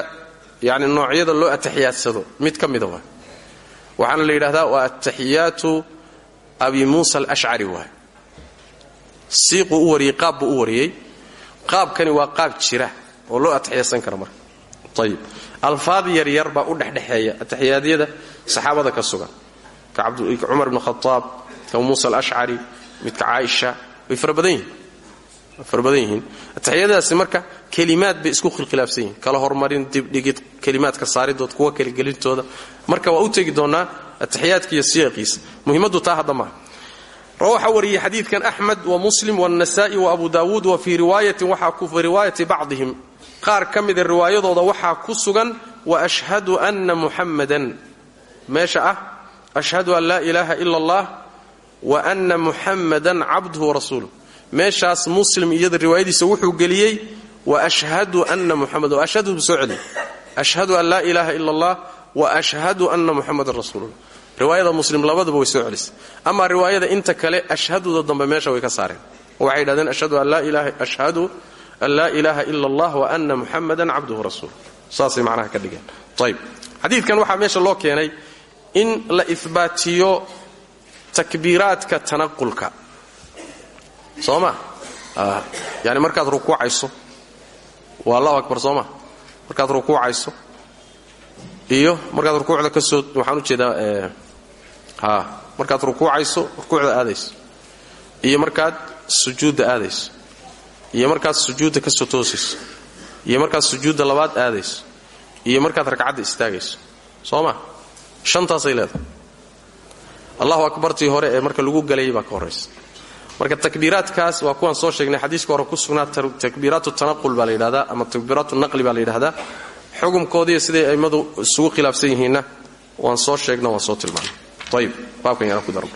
yani noocyada loo atixiyaadsado mid ka mida waa waxaana la yidhahdaa waa ataxiyaatu abi muusa alashcari waay siiquu u wariyey qaab buu u wariyey qaabkani waa qaab jira oo loo atixiyadsan kara marka ayib alfaad yaryar baa u dhexdhexeeya atixiyaadyada saxaabada ka sugan. Ka cumar bn khaaab ka muusa alashcari midka caaisha way farabadan yihiin. Atixiyadaasi marka kelimaad bay isku khilkhilaafsan yihiin. Kala hormarin dibdhigid kelimaadka saaridood kuwa kalagelintooda marka waa u tegi doonaa atixiyaadka iyo siyaaqiisa muhimmadu taa hadda maaha waxaa wariyey xadiidkan axmed wa muslim wاnasaa'i wa abu daawuud wa fii riwaayatin waxaa qaar ka riwaayadooda waxaa ku sugan waashhadu ana muxammadan meesha ah ashhadu an laa ilaaha ila allah wa ana muxammadan cabduhu warasuuluh meeshaas muslim iyada riwaayadiisa wuxuu geliyey waashhadu ana muxamed ashhadu buu soo celiyey. Ashhadu an laa ilaaha ila allah wa ashhadu ana muxamadan rasuulullah riwaayada muslim labaduba way soo celisay. Amaa riwaayada inta kale ashhaduda dambe meesha way ka saareen. Oo waxay yidhahdeen ashhadu an laa ilaaha ila allah wa ana muxamadan cabduhu rasuul saasay macnaha ka dhigeen ayb xadiidkan waxaa meesha loo keenay in la ihbaatiyo takbiiraadka tanaqulka soo ma yani markaad rukuucayso waa allahu akbar soo ma markaad rukuucayso iyo markaad rukuucda ka soo waxaan u jeedaa ha markaad rukuucayso rukuucda aadayso iyo markaad sujuudda aadayso iyo markaad sujuudda ka soo toosayso iyo markaad sujuudda labaad aadayso. Iyo markaad ragcadda istaagayso. Soo ma? Shantaasay leedahay. Allahu akbartii hore ee marka lagu galayay baa ka horraysa marka takbiiraadkaas waa kuwaan soo sheegnay xadiiska hore ku sugnaa takbiiraatu tanaqul baa la yidhahdaa ama takbiiraatu naqli baa la yidhahdaa. Xukumkoodiiyo siday a'immadu isugu khilaafsan yihiinna waan soo sheegna waan soo tilmaanay ayib baabkan yana ku darno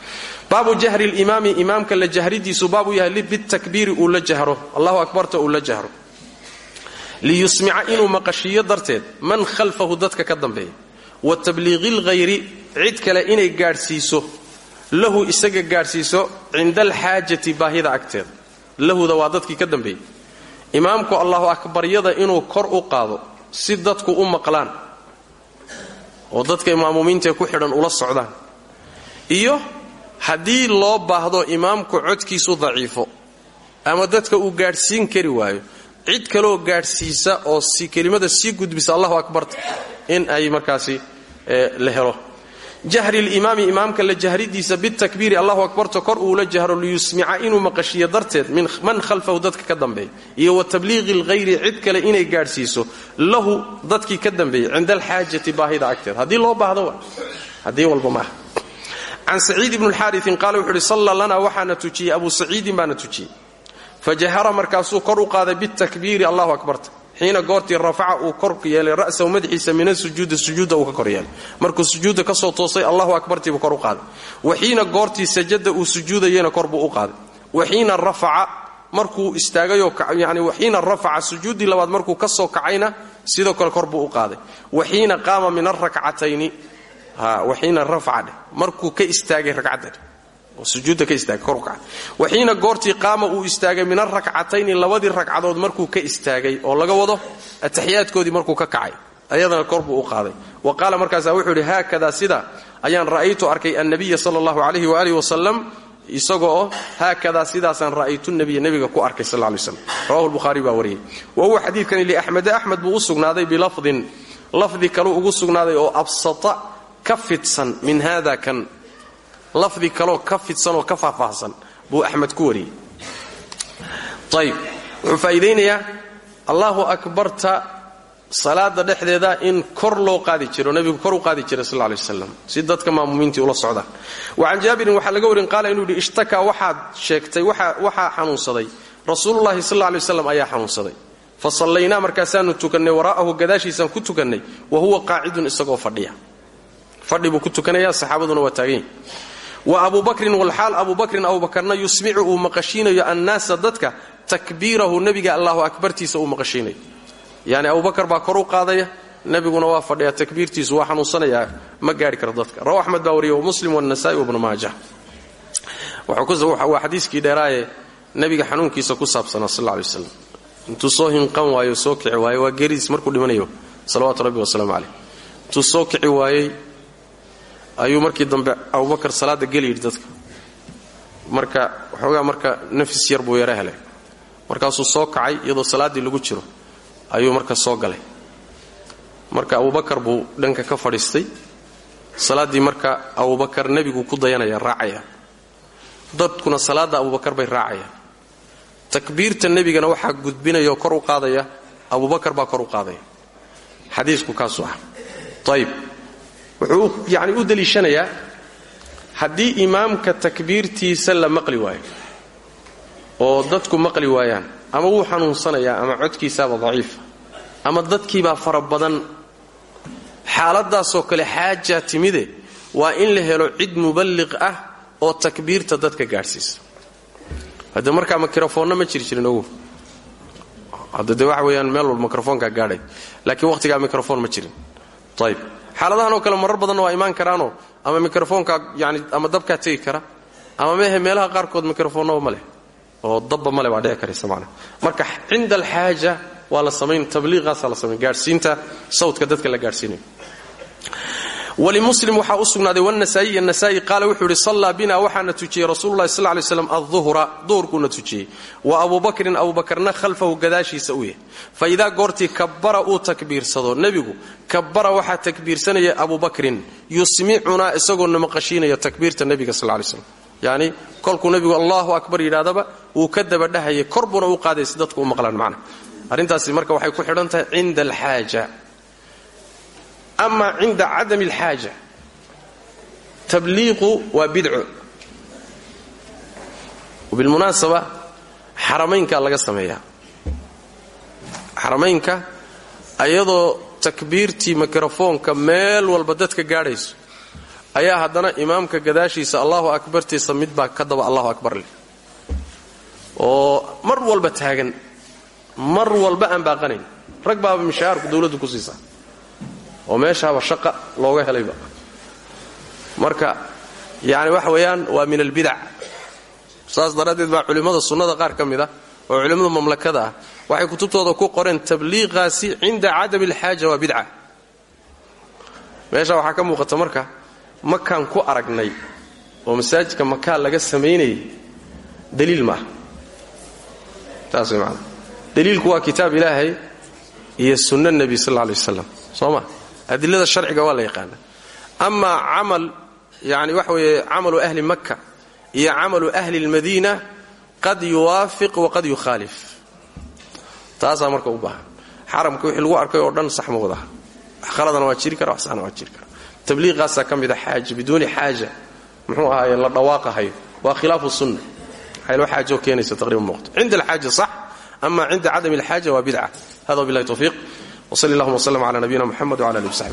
baabu jahri limaami imaamka la jahridiisu baabuu yahay bitakbiiri uu la jahro. Allahu akbarta uu la jahro. Liyusmica inuu maqashiiyo darteed man khalfahu dadka ka dambeeya. Wa tabliiqi lghayri cid kale inay gaadhsiiso. Lahu isaga gaadhsiiso cinda alxaajati baahida agteeda. Lahuda waa dadkii ka dambeeyey. Imaamku allahu akbaryada inuu kor u qaado si dadku u maqlaan. Oo dadka maamuumiintaee ku xidhan ula socdaan. Iyo haddii loo baahdo imaamku codkiisu daciifo ama dadka uu gaadhsiin kari waayo cid kaleoo gaadhsiisa oo si kelimada sii gudbisa allahu akbarta in ay markaasi la helo. Jahri limaami imaamka la jahridiisa bitakbiiri allahu akbarta kor uu la jahro liyusmica inuu maqashiyo darteed man khalfahu dadka ka dambeeya. Iyo wa tabliiqi lghayri cid kale inay gaadhsiiso lahu dadkii ka dambeeyey cinda alxaajati baahida agteed. Haddii loo baahdo wa haddii walba maaha can saciid ibni lxaariin qaala wuxuu uhi salla lanaa waxaana tujiyey abu saciidin baana tujiyey. Fajahara markaasuu kor u qaaday bitakbiiri allahu akbarta xiina goortii rafaca uu kor yeelay ra'sahu madaxiisa min asujuudi sujuudda uu ka kor yeelay. Markuu sujuudda ka soo toosay allahu akbartiibuu kor u qaaday. Wa xiina goortii sajada uu sujuudayena kor buu u qaaday. Wa xiina rafaca markuu istaagayoo yani waxiina rafaca sujuuddii labaad markuu ka kacayna sidoo kale kor buu u qaaday. Wa xiina qaama min arakcatayni waxiina rafaca dheh. Markuu ka istaagay ragcadda oo sujuudda ka istaagay kor u kacay. Goortii qaama uu istaagay min arakcatayni labadii ragcadood markuu ka istaagay oo laga wado ataxiyaadkoodii markuu ka kacay. Ayadana kor buu u qaaday. Wa qaala markaasaa wuxuu idhi haakada sida ayaan ra'aytu arkay annabiya sala allahu calayhi waaalih wasalam isagoo oo haakadaa sidaasaan ra'aytu nabiya nebiga ku arkay sal lay slam rawahu lbukhaari baa wariyey. Wa huwa xadiidkani liaxmede axmed buu u sugnaaday bilafdin. Lafdi kaluu ugu sugnaaday oo absata ka fidsan min hada kan lafdi kaloo ka fidsan oo ka faahfaahsan buu axmed ku wariyey. Ayib wuxuu faa'iidaynayaa allahu salaada dhexdeeda in kor loo qaadi jiro nebigu kor u qaadi jiray sal lay waslam si dadka maamuumiintii ula socdaan wa can jaabirin waxaa laga warin qaala inuu yidhi ishtakaa waxaad sheegtay waxaa xanuunsaday. Rasuululahi sal lay waslam ayaa xanuunsaday. Fa sallaynaa markaasaanu tukannay waraa'ahu gadaashiisaan ku tukannay wa huwa qaacidun isagoo fadhiya fadhi buu ku tukanaya saxaabaduna waa taagan wa abu bakrin walxaal abu bakrin abubakarna yusmicu uu maqashiinayo annaasa dadka takbiirahu nebiga allahu akbartiisa uu maqashiinayo yani abubakar baa kor u qaadaya nebiguna waa fadhiya takbiirtiisu waa xanuunsanayaa ma gaari karo dadka. Rawa axmed baa wariya wamuslim wanasa'i wabnu maaja. Waa xadiiskii dheeraaye nebiga xanuunkiisa ku saabsanaa sal lay waslam intuu soo hinqan waayo soo kici waayo waa geeridiis markuu dhimanayo salawaatu rabbi wasalaamu caleyh intuu soo kici waayey ayuu markii dambe abubakar salaada geli yidhi dadka. Marka waxoogaa marka nafis yar buu yara helay. Markaasuu soo kacay iyadoo salaaddii lagu jiro. Ayuu marka soo galay. Marka abubakar buu dhanka ka fadhiistay. Salaaddii marka abubakar nebigu ku dayanaya raacaya. Dadkuna salaadda abubakar bay raacayaan. Takbiirta nebigana waxaa gudbinaya kor u qaadaya. Abubakar baa kor u qaadaya. Xadiisku kaasuu ah ayib wuxuu yacni u deliishanayaa haddii imaamka takbiirtiisa la maqli waayo oo dadku maqli waayaan ama wuu xanuunsanayaa ama codkiisaaba daciifa ama dadkiibaa fara badan xaaladaasoo kale xaajaa timide waa in la helo cid muballiq ah oo takbiirta dadka gaadhsiisa. Hadde markaa mikrofoonna ma jiri jirin ogu. Hadda weeyaan meel walba mikrofoonkaa laakiin wakhtigaa mikrofoon ma jirin. Ayib xaaladahan oo kale marar badanna waa imaan karaanoo ama mikrofoonkaa yani ama dabkaa tegi kara ama mehe meelaha qaarkood mikrofoonnaba ma leh oo dabba male baa dhici karaysa macnaha. Marka cinda alxaaja waa la samayn tabliiqaasaa la samayn gaadhsiinta sawdka dadka la gaadhsiinayo wlimuslim waxaa u sugnaaday wnasaaiy nasaai qaala wuxuu yidhi sallaa bina waxaana tujiyey rasuululahi sal lay slam aduhra duhurkuuna tujiyey wa abubakrin abubakarna khalfahu gadaashiisa u yahay fa idaa goortii kabbara uu takbiirsado nebigu kabbara waxaa takbiirsanaya abubakrin yusmicunaa isagoona maqashiinaya takbiirta nebiga sal lay slam yacni kolkuu nebigu allahu akbar yidhahdaba wuu ka dabadhahayay kor buuna u qaaday si dadku u maqlaan macna arrintaasi marka waxay ku xidhan tahay cinda alxaaja ama cinda cadami alxaaja tabliiqu waa bidco bilmunaasaba xaramaynkaa laga sameeyaa xaramaynka ayadoo takbiirtii mikrofoonka meel walba dadka gaadhayso ayaa haddana imaamka gadaashiisa allahu akbartiisa midbaa ka daba allahu akbar leh oo mar walba taagan mar walba aan baaqanayn rag baaba mishaarku dawladdu ku siisaa oo meeshaaba shaqa looga helayba. Marka yani waxa weeyaan waa min albidac saas daraaddeed baa culimmada sunnada qaar ka mid ah oo culimmada mamlakada ah waxay kutubtooda ku qoreen tabliiqaasi cinda cadami alxaaja waa bidca meesha waxaa ka muuqata marka makaan ku aragnay oo masaajidka makaa laga samaynayay daliil maaha taas way maana daliilku waa kitaab ilaahay iyo sunno nebi sal alla alay wasalam adilada sharciga waa la yaqaana. Amaa camal yani waxa weeye ahli makka iyo camalu ahli اlmadiina qad yuwaafiq waqad yukhaalif. Taasaa marka u baahan. Xaramka wixii lagu arkay oo dhan sax khaladana waa jiri kara wax saxna waa jiri kara. Tabliiqaasaa ka mida xaaja biduuni xaaja muxuu ahaaye la dhawaaqahayo waa khilaafu sunna. Waxay loo xaajo keenaysa taqriban muuqto cinda alxaaja sax ama cinda cadami alxaaja waa bidca. Hada wabillahi tawfiiq wsali allahuma wslm cala nabiyina muxamed wcala alihi wsaxbi